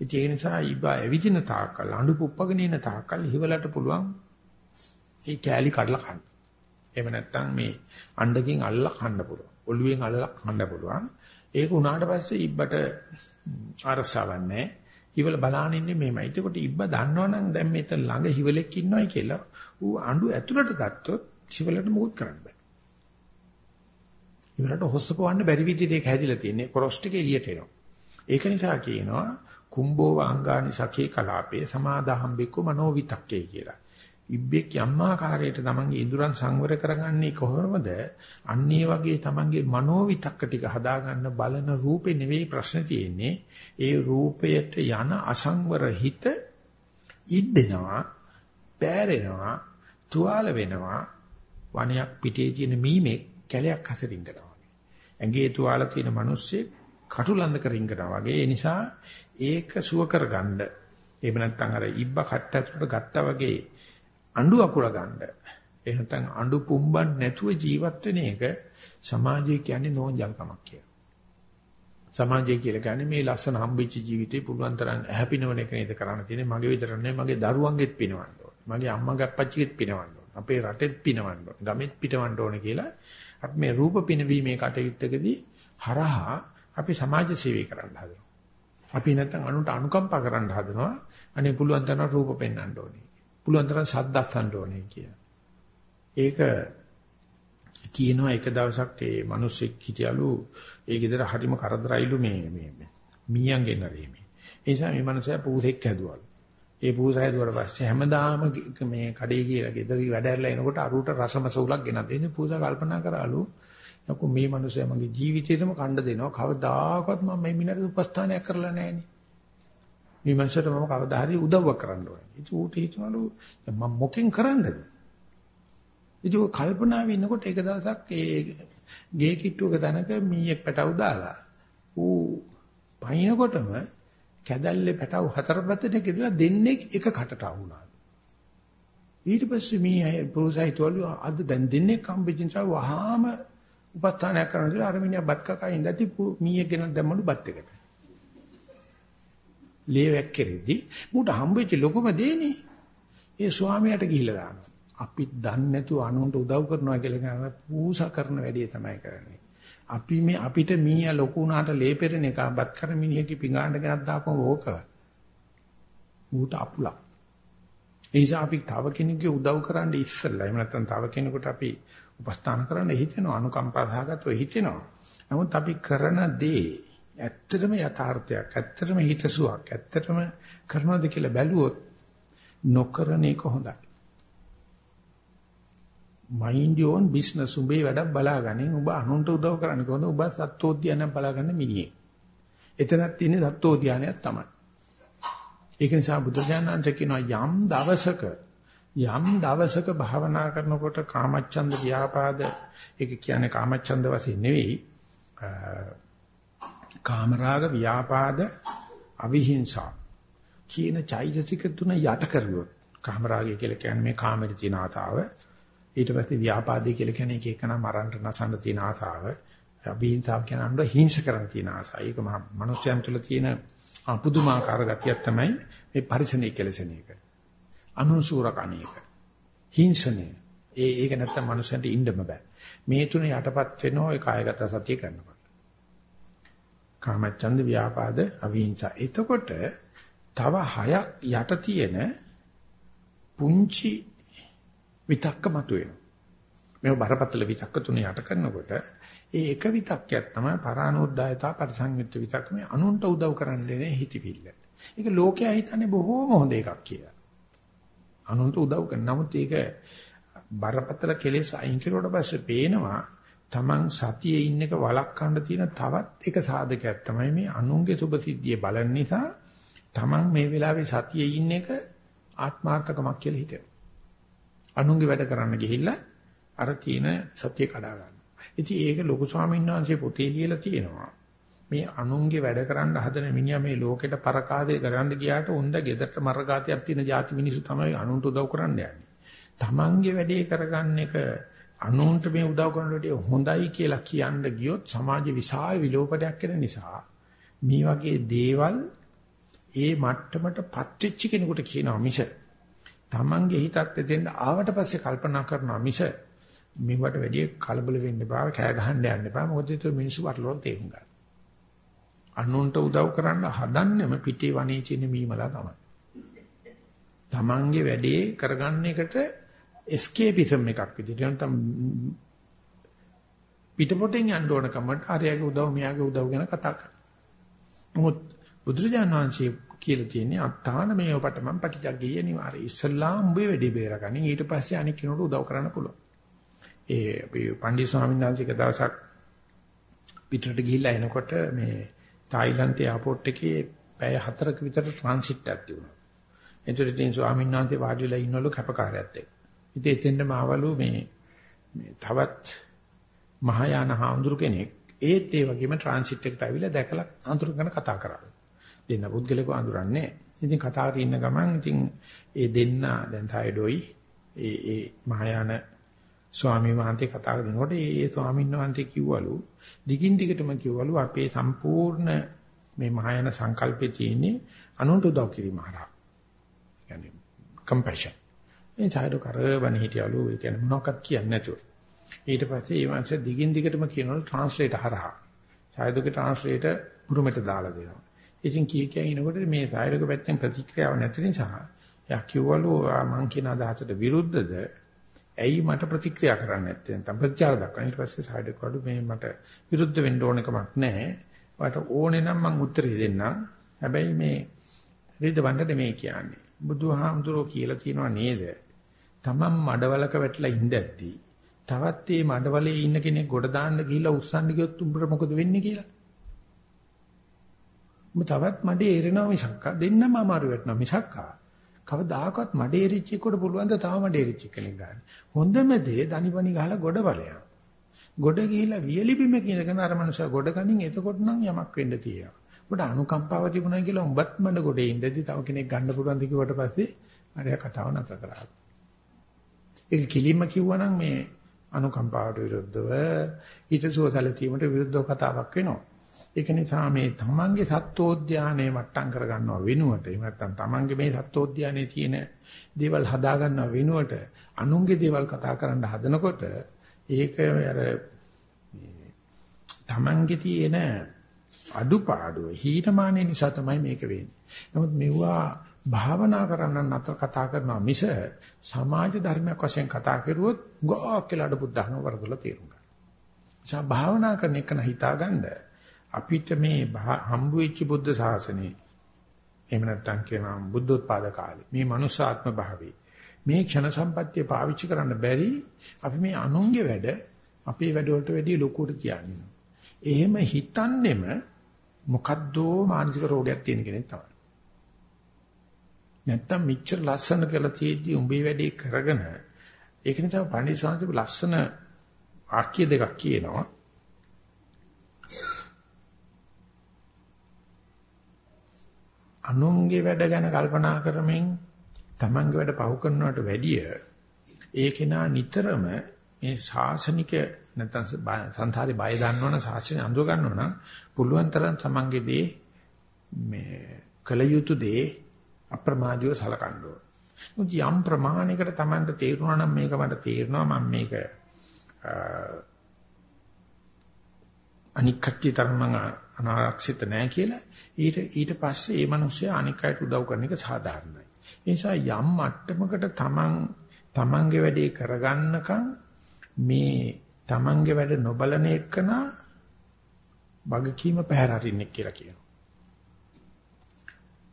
ඉතින් ඒ නිසා ඉබ්බා ඇවිදින තාක්කල් අඬු පුප්පගෙන ඉන තාක්කල් හිවලට පුළුවන් ඒ කෑලි කඩලා කන්න. එහෙම නැත්නම් මේ අණ්ඩකින් අල්ලලා කන්න පුළුවන්. ඔළුවෙන් අල්ලලා කන්න පුළුවන්. ඒක උනාට පස්සේ ඉබ්බට අරසවන්නේ. ඉවල බලාන ඉන්නේ මෙහෙමයි. එතකොට ඉබ්බ දන්නවනම් දැන් මෙතන ළඟ හිවලෙක් ඉන්නවයි කියලා ඌ අඬු ඇතුළට ගත්තොත් හිවලට මුකුත් කරන්න බෑ. ඉවලට හොස්ස පොවන්න බැරි විදිහට ඒක හැදිලා තියෙන්නේ. කොරස් ටික එළියට එනවා. ඒක නිසා කියනවා කුම්බෝ වාංගානි සඛේ කලාපේ සමාදාහම් බිකු මනෝවිතක්කේ කියලා. ඉබ්බෙක් යම් ආකාරයකට තමන්ගේ ඉඳුරන් සංවර කරගන්නේ කොහොමද? අන්නේ වගේ තමන්ගේ මනෝවිතක්ක ටික හදාගන්න බලන රූපේ නෙවෙයි ප්‍රශ්නේ තියෙන්නේ. ඒ රූපයට යන අසංවර හිත ඉද්දෙනවා, පෑරෙනවා, තුවාල වෙනවා. වණයක් පිටේ තියෙන මීමේ කැලයක් හසරින්නවා. ඇඟේ තුවාල තියෙන මිනිස්සෙක් කටුලන්ද කරින්නවා වගේ. ඒ නිසා ඒක සුව කරගන්න. එහෙම නැත්නම් අර ඉබ්බ කට්ට ඇතුලට ගත්තා වගේ අඬු අකුල ගන්න. එහෙම නැත්නම් අඬු පුම්බන් නැතුව ජීවත් වෙන එක සමාජය කියන්නේ නෝන්ජල්කමක් කියලා. සමාජය කියලා කියන්නේ මේ ලස්සන හම්බෙච්ච ජීවිතේ පුළුවන් තරම් ඇහැපිනවන එක නේද කරන්න තියෙන්නේ. මගේ විතර නෙවෙයි මගේ දරුවන්ගෙත් පිනවන්න ඕන. මගේ අම්මගේ අප්පච්චිගෙත් පිනවන්න ඕන. අපේ රටෙත් පිනවන්න ඕන. ගමෙත් පිටවන්න ඕන කියලා අපි මේ රූප පිනවීමේ කටයුත්තකදී හරහා අපි සමාජ සේවය කරන්න හදනවා. අපි නැත්තම් අනුන්ට අනුකම්පා කරන්න හදනවා. අනේ පුළුවන් තරම් රූප පෙන්වන්න ඕනේ. පුළුවන් තරම් සද්ද අස්සන්න ඕනේ කියලා. ඒක කියනවා එක දවසක් ඒ මිනිස්සෙක් හිටියලු ඒ ගෙදර හරිම කරදරයිලු මේ මේ මීයන්ගෙන් හරි මේ. ඒ නිසා මේ මිනිස්සයා පූසෙක් හැදුවලු. ඒ පූසාය දුවට පස්සේ හැමදාම මේ කඩේ ගිහලා ගෙදර වැඩ ඇරලා එනකොට අරුවට රසමසූලක් ගෙනත් දෙන්නේ පූසා කල්පනා කරාලු යකෝ මේ මිනිස්සයා මගේ ජීවිතේටම කණ්ඩ දෙනවා කවදාකවත් මම මේ මිනිහට උපස්ථානයක් කරලා නැහෙනේ මේ මිනිස්සට මම කවදා හරි උදව්වක් කරන්න ඕනේ ඉතින් ඌට හිතනලු මම මොකෙන් කරන්නද ඉතින් ඔය කල්පනාවේ ඉන්නකොට එක දවසක් ඒ ගේ කිට්ටුවක තැනක මීයක් පැටව දාලා ඌ පහිනකොටම කැදල්ලේ පැටව හතර පැත්තට ගෙදලා දෙන්නේ එක කටට වුණා. ඊට පස්සේ මේ පුරුසයිතවලු අද දැන් දෙන්නේ කම්බිජින්සා වහාම උපස්ථානයක් කරන්න දලා අර මිනිහා බත් කකා ඉඳති මීයක් ගෙන දැම්මලු බත් එකට. ලේවැක් කෙරෙද්දි මුට හම්බෙච්ච ලොකුම දේනේ. ඒ ස්වාමියාට ගිහිල්ලා දානවා. අපි දන්නේ නැතුව අනුන්ට උදව් කරනවා කියලා කියන පූසා කරන වැඩේ තමයි කරන්නේ. අපි මේ අපිට මීයා ලොකු උනාට ලේපෙරෙන එක බත් කර මිනිහකි පිඟාන්න ගෙනත් දාපම ඕක. ඌට අපුලක්. ඒ නිසා අපි තව කෙනෙකුගේ උදව් කරන්න ඉස්සෙල්ලා එහෙම නැත්නම් තව කෙනෙකුට අපි උපස්ථාන කරන්න හිතෙනවා අනුකම්පා සහගතව හිතෙනවා. නමුත් අපි කරන දේ ඇත්තටම යථාර්ථයක් ඇත්තටම හිතසුවක් ඇත්තටම කරනවද කියලා බැලුවොත් නොකරන එක හොඳයි. mind your own business උඹේ වැඩක් බලාගනින් උඹ අනුන්ට උදව් කරන්න කොහොමද උඹ සත්වෝද්‍යානයක් බලාගන්න මිනිහෙක්. එතනක් තියෙන සත්වෝද්‍යානයක් තමයි. ඒක නිසා බුදුජානනාංශ කියනවා යම් දවසක යම් දවසක භාවනා කරනකොට කාමච්ඡන්ද ව්‍යාපාද ඒක කියන්නේ කාමච්ඡන්ද වශයෙන් නෙවෙයි කාමරාග ව්‍යාපාද අවිහිංසා කියන චෛතසික තුන යට කරුවොත් කාමරාගය කියලා කියන්නේ මේ කාමෙට තියෙන ආතාව ඊට පස්සේ ව්‍යාපාදේ කියලා කියන්නේ එක එකනා මරන්න නසන්න තියෙන ආසාව. අභිහිංසාව කියන්නේ අනුර හිංස කරන්න තියෙන ආසාව. ඒක මහ මනුස්සයන් තුළ තියෙන පුදුමාකාර ගතියක් තමයි මේ පරිසනේ කෙලසෙන එක. අනුසූරකණීක. හිංසනේ. ඒ ඒක නැත්තම් මනුස්සයන්ට ඉන්නම බෑ. මේ තුන යටපත් වෙනවා ඒ කායගත සතිය කරනකොට. කාමච්ඡන්ද ව්‍යාපාද අවිහිංසා. එතකොට තව හයක් යට තියෙන පුංචි විතක්ක මතුවෙනවා. මේ බරපතල විතක්ක තුන යට කරනකොට ඒ එක විතක්කයක් තමයි පරානෝද්දායතා පරිසංයුක්ත විතක්ක මේ අනුන්ට උදව් කරන්න දෙන හිතවිල්ල. ඒක ලෝකයා හිතන්නේ බොහෝම හොඳ එකක් කියලා. අනුන්ට උදව් කරන නමුත් ඒක බරපතල කෙලෙස් අයින් කරුවට පස්සේ පේනවා Taman සතියේ ඉන්න එක වළක්වන්න තියෙන තවත් එක සාධකයක් තමයි මේ අනුන්ගේ සුභසිද්ධිය බලන නිසා Taman මේ වෙලාවේ සතියේ ඉන්න එක ආත්මාර්ථකමක් කියලා හිතෙනවා. අනුන්ගේ වැඩ කරන්න ගිහිල්ලා අර තියෙන සත්‍ය කඩා ගන්නවා. ඉතින් ඒක ලොකු ස්වාමීන් වහන්සේ පොතේ ලියලා තියෙනවා. මේ අනුන්ගේ වැඩ කරන්න හදන මිනිහා මේ ලෝකෙට පරකාදේ කරන්න ගියාට උන්ද ගෙදරට මරගාතියක් තියෙන ಜಾති මිනිස්සු තමයි අනුන්ට උදව් කරන්න යන්නේ. තමන්ගේ වැඩේ කරගන්න එක අනුන්ට මේ උදව් කරනකොට හොඳයි කියලා කියන්න ගියොත් සමාජ විශාල විලෝපනයක් වෙන නිසා මේ වගේ දේවල් ඒ මට්ටමට පත්වෙච්ච කෙනෙකුට කියනවා මිස තමන්ගේ හිතත් එතෙන් ආවට පස්සේ කල්පනා කරනවා මිස මේවට වැඩි කලබල වෙන්න බෑ කෑ ගහන්න යන්න බෑ මොකද ඒක මිනිස්සු වටලවල තේරුම් ගන්න. අනුන්ට උදව් කරන්න හදන්නෙම පිටේ වනේ චින්න මීමලා තමයි. තමන්ගේ වැඩේ කරගන්න එකට එස්කේපිසම් එකක් විදිහට නැත්නම් පිටපොටෙන් යන්න ඕන කමට අරයාගේ උදව් මෙයාගේ උදව් ගැන කතා කරනවා. මොහොත් බුදුරජාණන් වහන්සේ කියලා තියෙන්නේ අත්තාන මේ ඔපටමන් පටිජග්ගීය නිවාරය. ඉස්සල්ලා උඹේ වැඩේ බේරගනින් ඊට පස්සේ අනික් කෙනෙකුට උදව් කරන්න පුළුවන්. ඒ අපි පණ්ඩිත ස්වාමීන් වහන්සේක දවසක් පිටරට ගිහිල්ලා එනකොට මේ තායිලන්තේ එයාපෝට් එකේ පැය 4ක විතර ට්‍රාන්සිට් එකක් තිබුණා. එතකොට ඉතින් ස්වාමීන් වහන්සේ වාඩි වෙලා ඉන්නවලු කැපකාරයත් එක්ක. ඉතින් එතෙන්ට මාවලු මේ මේ තවත් මහායාන හාමුදුරු කෙනෙක් ඒත් ඒ වගේම ට්‍රාන්සිට් එකට ඇවිල්ලා දැකලා අඳුර ගැන කතා කරා. දෙන්න පුද්ගලකව අඳුරන්නේ. ඉතින් කතා කරගෙන ඉන්න ගමන් ඉතින් ඒ දෙන්න දැන් තයඩොයි ඒ ඒ මහායාන ස්වාමීන් වහන්සේ කතා කරනකොට ඒ ස්වාමීන් වහන්සේ කිව්වලු දිගින් දිගටම කිව්වලු අපේ සම්පූර්ණ මේ මහායාන සංකල්පේ තියෙන්නේ අනුන්ට උදව් කිරීම හරහා. يعني compassion. මේ ඡායර කරවන හිටියලු ඒ කියන්නේ මොනවක්වත් කියන්නේ නැතුව. ඊට පස්සේ ඒ වංශ දිගින් දිගටම කියනවලු ට්‍රාන්ස්ලේටර් හරහා. ඡායදුගේ ට්‍රාන්ස්ලේටර් පුරුමෙට දාලා දෙනවා. ඉතින් කී කිය ඉනකොට මේ සායරක පැත්තෙන් ප්‍රතික්‍රියාවක් නැති නිසා යා කිව්වලු මං කියන අදහසට විරුද්ධද ඇයි මට ප්‍රතික්‍රියා කරන්න නැත්තේ නැත්නම් ප්‍රතිචාර දක්වන්න ඊට පස්සේ සායරක වඩු මේ මට විරුද්ධ වෙන්න ඕන කමක් නැහැ වට ඕනේ නම් මං උත්තරේ දෙන්නම් හැබැයි මේ රිදවන්න නෙමෙයි කියන්නේ බුදුහාමුදුරෝ කියලා තියෙනවා නේද? තමන් මඩවලක වැටලා ඉඳද්දී තවත් මේ මඩවලේ ඉන්න කෙනෙක් ගොඩ දාන්න ගිහිල්ලා උස්සන්න ගියොත් උඹට මොකද වෙන්නේ කියලා? උඹ තවත් මඩේ එරෙනවා මිසක්ක දෙන්නම අමාරු වෙටනවා මිසක්ක කවදාකවත් මඩේ එරිච්ච එකට පුළුවන් ද තව මඩේ එරිච්ච කෙනෙක් ගන්න. හොඳම දේ දනිපනි ගහලා ගොඩ බලයක්. ගොඩ ගිහිලා වියලි බිම කියනකන අර මනුස්සයා ගොඩ කනින් එතකොට නම් යමක් වෙන්න තියෙනවා. ඔබට අනුකම්පාව තිබුණා කියලා උඹත් මඩ ගොඩේ ඉඳදී තව කෙනෙක් ගන්න පුළුවන් ද කිව්වට පස්සේ අරයා කතාව නතර කරා. ඒක කිලිම කිව්වනම් මේ අනුකම්පාවට විරුද්ධව ඊටසෝසල තීමට විරුද්ධව කතාවක් වෙනවා. ඒක නිසා මේ තමන්ගේ සත්වෝද්‍යානයේ මට්ටම් කර ගන්නව වෙනුවට එහෙම නැත්නම් තමන්ගේ මේ සත්වෝද්‍යානයේ තියෙන දේවල් හදා ගන්නව වෙනුවට අනුන්ගේ දේවල් කතා කරන්න හදනකොට ඒක අර තමන්ගේ තියෙන අඩුපාඩුව හීනමානයේ නිසා තමයි මේක වෙන්නේ. නමුත් මෙවුවා භාවනා කරන්න නතර කතා කරනවා මිස සමාජ ධර්මයක් වශයෙන් කතා කරුවොත් ගොඩක් කියලා අඩ බුද්ධහම වරදොල තේරුම් ගන්න. නිසා භාවනා කරන එක හිතාගන්න අපිට මේ හම්බු වෙච්ච බුද්ධ ශාසනේ එහෙම නැත්නම් කියනවා බුද්ධෝත්පාද කාලේ මේ මනුෂ්‍යාත්ම භාවයේ මේ ක්ෂණ සම්පත්තිය පාවිච්චි කරන්න බැරි අපි මේ අනුන්ගේ වැඩ අපේ වැඩ වලට වැඩිය ලොකුවට තියන්නේ. එහෙම හිතන්නෙම මොකද්දෝ මානසික රෝගයක් තියෙන කෙනෙක් තමයි. නැත්තම් මෙච්චර ලස්සන කියලා තියෙද්දි උඹේ වැඩේ කරගෙන ඒක නිසා පණ්ඩිත සාන්තිප ලස්සන වාක්‍ය දෙකක් කියනවා. අනුන්ගේ වැඩ ගැන කල්පනා කරමින් තමන්ගේ වැඩ පහු කරනවට වැඩිය ඒ කෙනා නිතරම මේ ශාසනික නැත්නම් සංසාරේ බය දන්නවනම් ශාසනය අඳුර ගන්නවනම් පුළුවන් තරම් තමන්ගේ දේ මේ කල යුතු දේ අප්‍රමාදීව සලකන්න ඕන. යම් ප්‍රමාණයකට තමන්ට තේරුණා නම් මේක මට තේරෙනවා මම මේක අනික් කට්ටිය තරම් අනාරක්ෂිත නැහැ කියලා ඊට ඊට පස්සේ ඒ මිනිස්සයා අනික් අයට උදව් කරන එක සාධාරණයි. ඒ නිසා යම් මට්ටමකට තමන් තමන්ගේ වැඩේ කරගන්නකම් මේ තමන්ගේ වැඩ නොබලන එකන වගකීම පැහැර අරින්නේ කියලා කියනවා.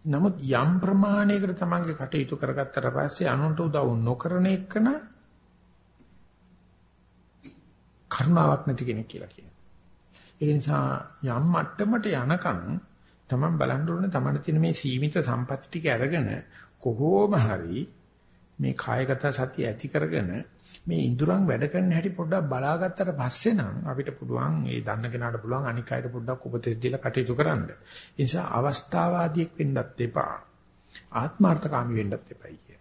නමුත් යම් ප්‍රමාණයකට තමන්ගේ කටයුතු කරගත්තට පස්සේ අනුන්ට උදව් නොකරන එකන කරුණාවක් නැති කෙනෙක් කියලා කියනවා. ඒ නිසා යම් මට්ටමට යනකම් තමන් බලන්න ඕනේ තමන්ට තියෙන මේ සීමිත සම්පත්‍ති ටික අරගෙන කොහොම හරි මේ කායගත සතිය ඇති කරගෙන මේ ඉඳුරන් වැඩ කරන හැටි පොඩ්ඩක් බලාගත්තට පස්සේ නම් අපිට පුළුවන් ඒ දන්න කෙනාට පුළුවන් අනික් අයට පොඩ්ඩක් උපදෙස් දීලා කටයුතු කරන්න. ඒ නිසා අවස්ථාවාදියෙක් වෙන්නත් එපා. ආත්මార్థකාමී වෙන්නත් එපයි කිය.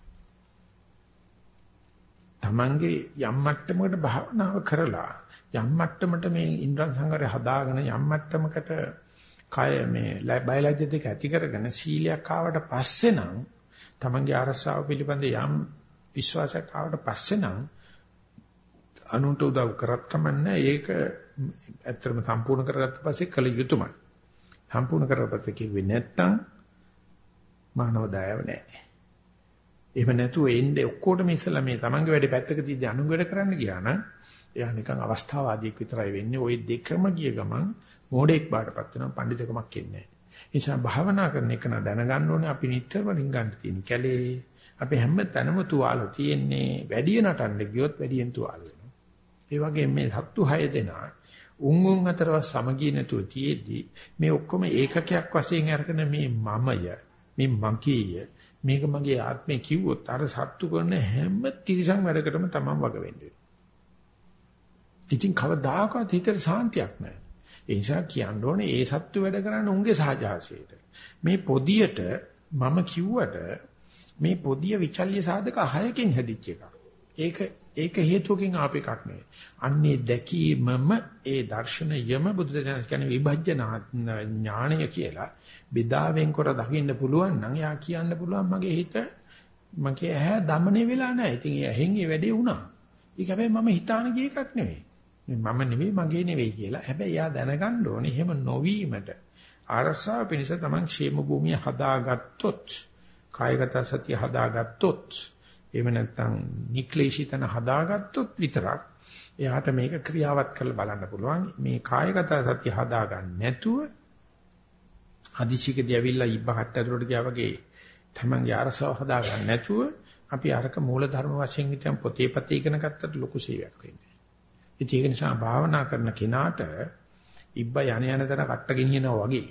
Tamange යම් මට්ටමකට භාවනාව කරලා යම් මට්ටමකට මේ ඉන්ද්‍රයන් සංගරය හදාගෙන යම් මට්ටමකට කය මේ බයලජ්‍ය දෙක ඇති කරගෙන සීලයක් ආවට පස්සේ නම් තමන්ගේ අරසාව පිළිබඳ යම් විශ්වාසයක් ආවට පස්සේ නම් අනුන්ට උදව් කරත් කමන්නේ ඒක ඇත්තටම සම්පූර්ණ කරගත්ත පස්සේ කල යුතුයමයි. සම්පූර්ණ කරගත්ත කිව්වේ නැත්තම් මානව දයාව නැහැ. එහෙම නැතුව එන්නේ ඔක්කොටම ඉස්සලා මේ තමන්ගේ වැඩේ පැත්තක තියදී අනුන්ගේ වැඩ කරන්න ගියා නම් එයා නිකන් අවස්ථාවාදියෙක් විතරයි වෙන්නේ. ওই දෙකම ගිය ගමන් මෝඩෙක් බාටපත් වෙනවා පඬිතුකමක් එන්නේ නැහැ. නිසා භාවනා කරන එක න දැනගන්න ඕනේ අපි නිතරම රින්ගන්න තියෙන කැලේ අපි හැම තැනම තුවාල තියෙන්නේ වැඩි නටන්න ගියොත් වැඩියෙන් තුවාල වෙනවා. ඒ වගේ මේ සත්තු හය දෙනා උන් උන් අතරව සමගිය නැතුව තියේදී මේ ඔක්කොම ඒකකයක් වශයෙන් අරගෙන මේ මමය මේ මගේය මේක මගේ ආත්මය කිව්වොත් අර සත්තු කරන හැම තිරිසන් වැඩකටම තමන් වග වෙන්නේ. ඉතින් කවදාකවත් හිතට සාන්තියක් නැහැ. ඒ නිසා කියන්න ඕනේ ඒ සත්තු වැඩ කරන්නේ උන්ගේ සහජාසයට. මේ පොදියට මම කිව්වට මේ පොදිය විචල්්‍ය සාධක 6කින් හැදිච්ච එකක්. ඒක ඒක හේතුකින් ආප එකක් නෙවෙයි. අන්නේ දැකීමම ඒ දර්ශනයම බුදුදහම කියන්නේ විභජ්‍ය ඥාණය කියලා. බෙදාවෙන් කොට දකින්න පුළුවන් නම් එයා කියන්න පුළුවන් මගේ හිත මගේ ඇහැ දමණය වෙලා නැහැ. ඉතින් ඒ ඇහෙන් ඒ වැඩේ වුණා. ඒක හැබැයි මම හිතාන ගිය එකක් නෙවෙයි. මම නෙවෙයි මගේ නෙවෙයි කියලා. හැබැයි යා දැනගන්න ඕනේ එහෙම නොවීමට අරසාව පිණිස තමන් ക്ഷേම භූමිය හදාගත්තොත් කායගත සතිය හදාගත්තොත් එහෙම නැත්නම් නික්ලේශිතන හදාගත්තොත් විතරක් එයාට මේක ක්‍රියාවත් කරලා බලන්න පුළුවන්. මේ කායගත සතිය හදාගන්න නැතුව හදිසියකදී ඇවිල්ලා ඉබ්බ කට්ට ඇතුලට ගියා වගේ තමන්ගේ අරසව හදා ගන්න නැතුව අපි අරක මූල ධර්ම වශයෙන් විතර පොතේ පතේ ඉගෙන ගත්තට ලොකු සේවයක් වෙන්නේ. ඒක නිසා භාවනා කරන කෙනාට ඉබ්බ යන යන තැන කට්ට ගෙනියනවා වගේ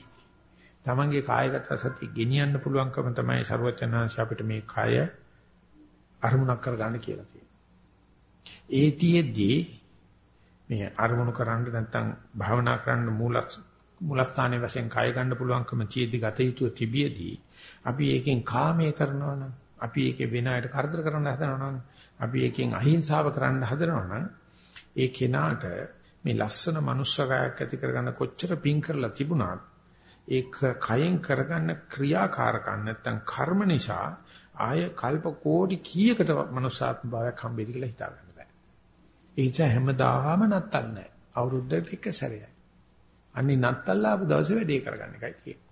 තමන්ගේ කායගත සතිය ගෙනියන්න පුළුවන්කම තමයි ਸਰවචනාංශ අපිට මේ කය අරමුණක් කරගන්න කියලා තියෙනවා. ඒතියෙදී මේ අරමුණු කරන්න නැත්නම් භාවනා කරන්න මූල මූලස්ථානයේ වශයෙන් කය ගන්න පුළුවන්කම චීදි ගත යුතු තිබියදී අපි ඒකෙන් කාමයේ කරනවා නම් අපි ඒකේ වෙන අයට කරදර කරන්න හදනවා නම් අපි ඒකෙන් අහිංසාව කරන්න හදනවා නම් ඒ කෙනාට මේ ලස්සන මනුස්සකයක් ඇති කරගන්න කොච්චර පිං කරලා තිබුණත් ඒක කයෙන් කරගන්න ක්‍රියාකාරකම් නැත්තම් කර්ම නිසා ආය කල්ප කෝටි කීයකට මනුස්සාත්ම භාවයක් හම්බෙයි කියලා හිතා ගන්න බෑ. ඒ නිසා හැමදාම නත්තල් නැහැ. අවුරුද්දකට එක සැරයයි. අන්නේ නත්තල් ආපු දවසේ වැඩේ කරගන්න එකයි තියෙන්නේ.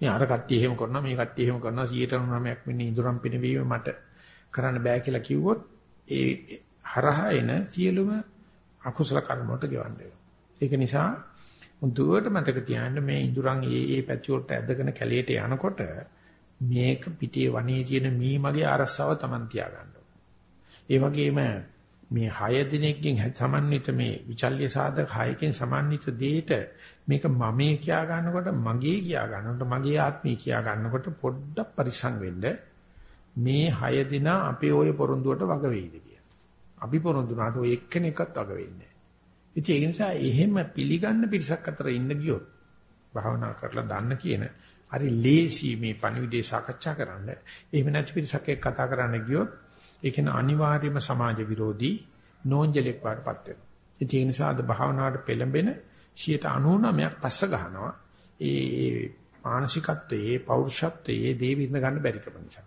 මේ අර කට්ටිය එහෙම කරනවා මේ කට්ටිය එහෙම කරනවා 99ක් වෙන්නේ ඉඳුරම් පිනවීම මට කරන්න බෑ කියලා කිව්වොත් ඒ හරහා එන සියලුම අකුසල කර්ම වලට ගෙවන්න වෙනවා. ඒක නිසා මුදුවට මතක තියාගන්න මේ ඉඳුරන් ඒ ඒ පැති වලට ඇදගෙන කැලේට යනකොට මේක පිටියේ වනේ තියෙන මී මගේ අරස්සාව Taman තියාගන්න ඒ වගේම මේ 6 දිනකින් සමන්විත මේ විචල්්‍ය සාධක 6කින් සමන්විත දෙයට මේක මමේ කියා ගන්නකොට මගේ කියා ගන්නකොට මගේ ආත්මය කියා ගන්නකොට පොඩ්ඩක් පරිස්සම් වෙන්න මේ 6 දින අපේ ওই පොරොන්දුවට වග වෙයිද කියලා. අපි පොරොන්දුනාට ඔය එක්කෙනෙක්වත් වග වෙන්නේ ඉතින් ඒ නිසා එහෙම පිළිගන්න පිරිසක් අතර ඉන්න ගියොත් භාවනා කරලා දන්න කියන හරි ලේසි මේ පණිවිඩය සාකච්ඡා කරන්න. එහෙම නැති පිරිසක් එක්ක කතා කරන්න ගියොත් ඒක න අනිවාර්යම සමාජ විරෝධී නෝන්ජලෙක් වඩපත් වෙනවා. ඒ නිසා අද භාවනාවට පෙළඹෙන 99ක් පස්ස ගන්නවා. ඒ මානසිකත්වයේ පෞරුෂත්වයේ දේ විඳ ගන්න බැරි කම නිසා.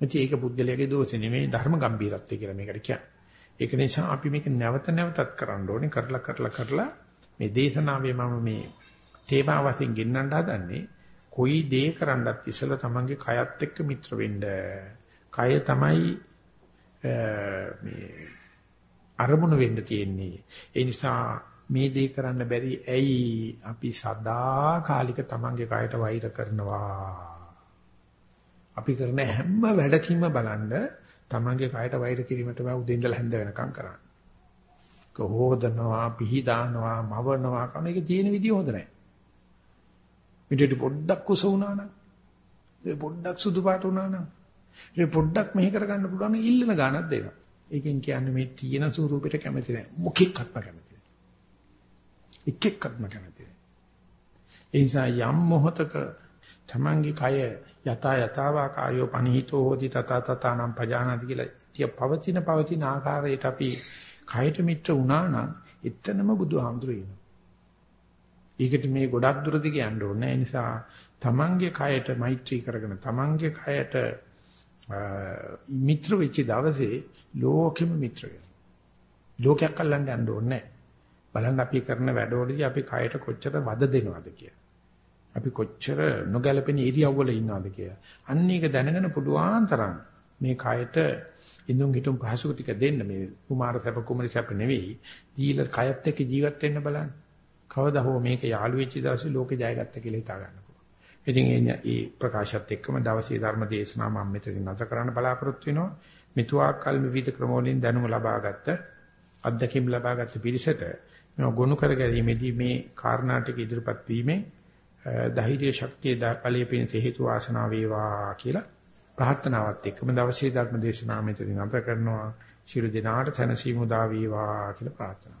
ඉතින් ඒක පුද්ගලයාගේ දෝෂෙ නෙමෙයි ධර්ම ගම්බීරත්වය කියලා මේකට කියන්නේ. ඒක නිසා අපි මේක නැවත නැවතත් කරන්න ඕනේ කරලා කරලා කරලා මේ දේශනාවේ මම මේ තේමාවතින් ගෙන්නන්න හදන්නේ කොයි දේ කරන්නත් ඉස්සලා තමන්ගේ කයත් එක්ක මිත්‍ර වෙන්න. කය තමයි මේ අරමුණ වෙන්න තියෙන්නේ. ඒ නිසා මේ දේ කරන්න බැරි ඇයි අපි සදා කාලික තමන්ගේ කයට වෛර කරනවා. අපි කරන හැම වැඩකින්ම බලන්න තමන්ගේ කයට වෛර කිරීම තමයි උදේ ඉඳලා හැන්ද වෙනකම් කරන්නේ. කොහොදනවා, පිහි දානවා, මවනවා කන එක තියෙන විදිය හොඳ නැහැ. පිටට පොඩ්ඩක් කුස වුණා නම්, පොඩ්ඩක් සුදු පාට වුණා නම්, ඒ පොඩ්ඩක් මෙහෙ කරගන්න පුළුවන් ඉල්ලන ගානක් දෙනවා. ඒකෙන් කියන්නේ මේ තියෙන ස්වරූපෙට කැමති නැහැ. මොකෙක්වත්ම කැමති නැහැ. එක් එක්කත්ම කැමති නැහැ. ඒ නිසා යම් මොහතක තමන්ගේ කය යතා යතාවා කායෝ පනිහිතෝ හෝති තත තතානම් පජානාති කියලා තිය පවතින පවතින ආකාරයට අපි කයට මිත්‍ර වුණා නම් එතනම බුදුහාමුදුරු ඉන්නවා. ඒකට මේ ගොඩක් දුර දිග යන්න ඕනේ. ඒ නිසා තමන්ගේ කයට මෛත්‍රී කරගෙන තමන්ගේ කයට මිත්‍ර වෙච්ච දවසේ ලෝකෙම මිත්‍ර වෙනවා. ලෝකයක් අල්ලන්න යන්න ඕනේ බලන්න අපි කරන වැඩවලදී අපි කයට කොච්චර වද දෙනවද කියලා. අපි කොච්චර නොගැලපෙන ඉරියව්වල ඉන්නවද කියලා. අන්න ඒක දැනගෙන පුළුවන් තරම් මේ කයට ඉඳුන් හිටුම් පහසුක ටික දෙන්න මේ කුමාර සැප කුමරි සැප නෙවෙයි. දීලා කයත් එක්ක ජීවත් වෙන්න බලන්න. කවදා හෝ මේක යාළු වෙච්ච දවසේ ලෝකේ ජයගත්ත කියලා හිතා ගන්න පුළුවන්. ඉතින් ඒ ප්‍රකාශයත් එක්කම දවසේ ධර්ම දේශනාව මම මෙතනින් නැත කරන්න බලාපොරොත්තු වෙනවා. මිතුආකල් විවිධ ක්‍රම වලින් දැනුම ලබාගත්ත අත්දැකීම් ලබාගත්ත පිරිසට මේ ගොනු කර ගැනීමේදී මේ කාරණා ටික ඉදිරිපත් වීමෙන් ධෛර්ය ශක්තිය ඵලයේ පිණිස හේතු වාසනා වේවා කියලා ප්‍රාර්ථනාවත් එක්කම දවසේ ධර්ම දේශනාව මෙතනින් අප කරනවා. ශිරු දිනාට සැනසීම උදා වේවා කියලා ප්‍රාර්ථනා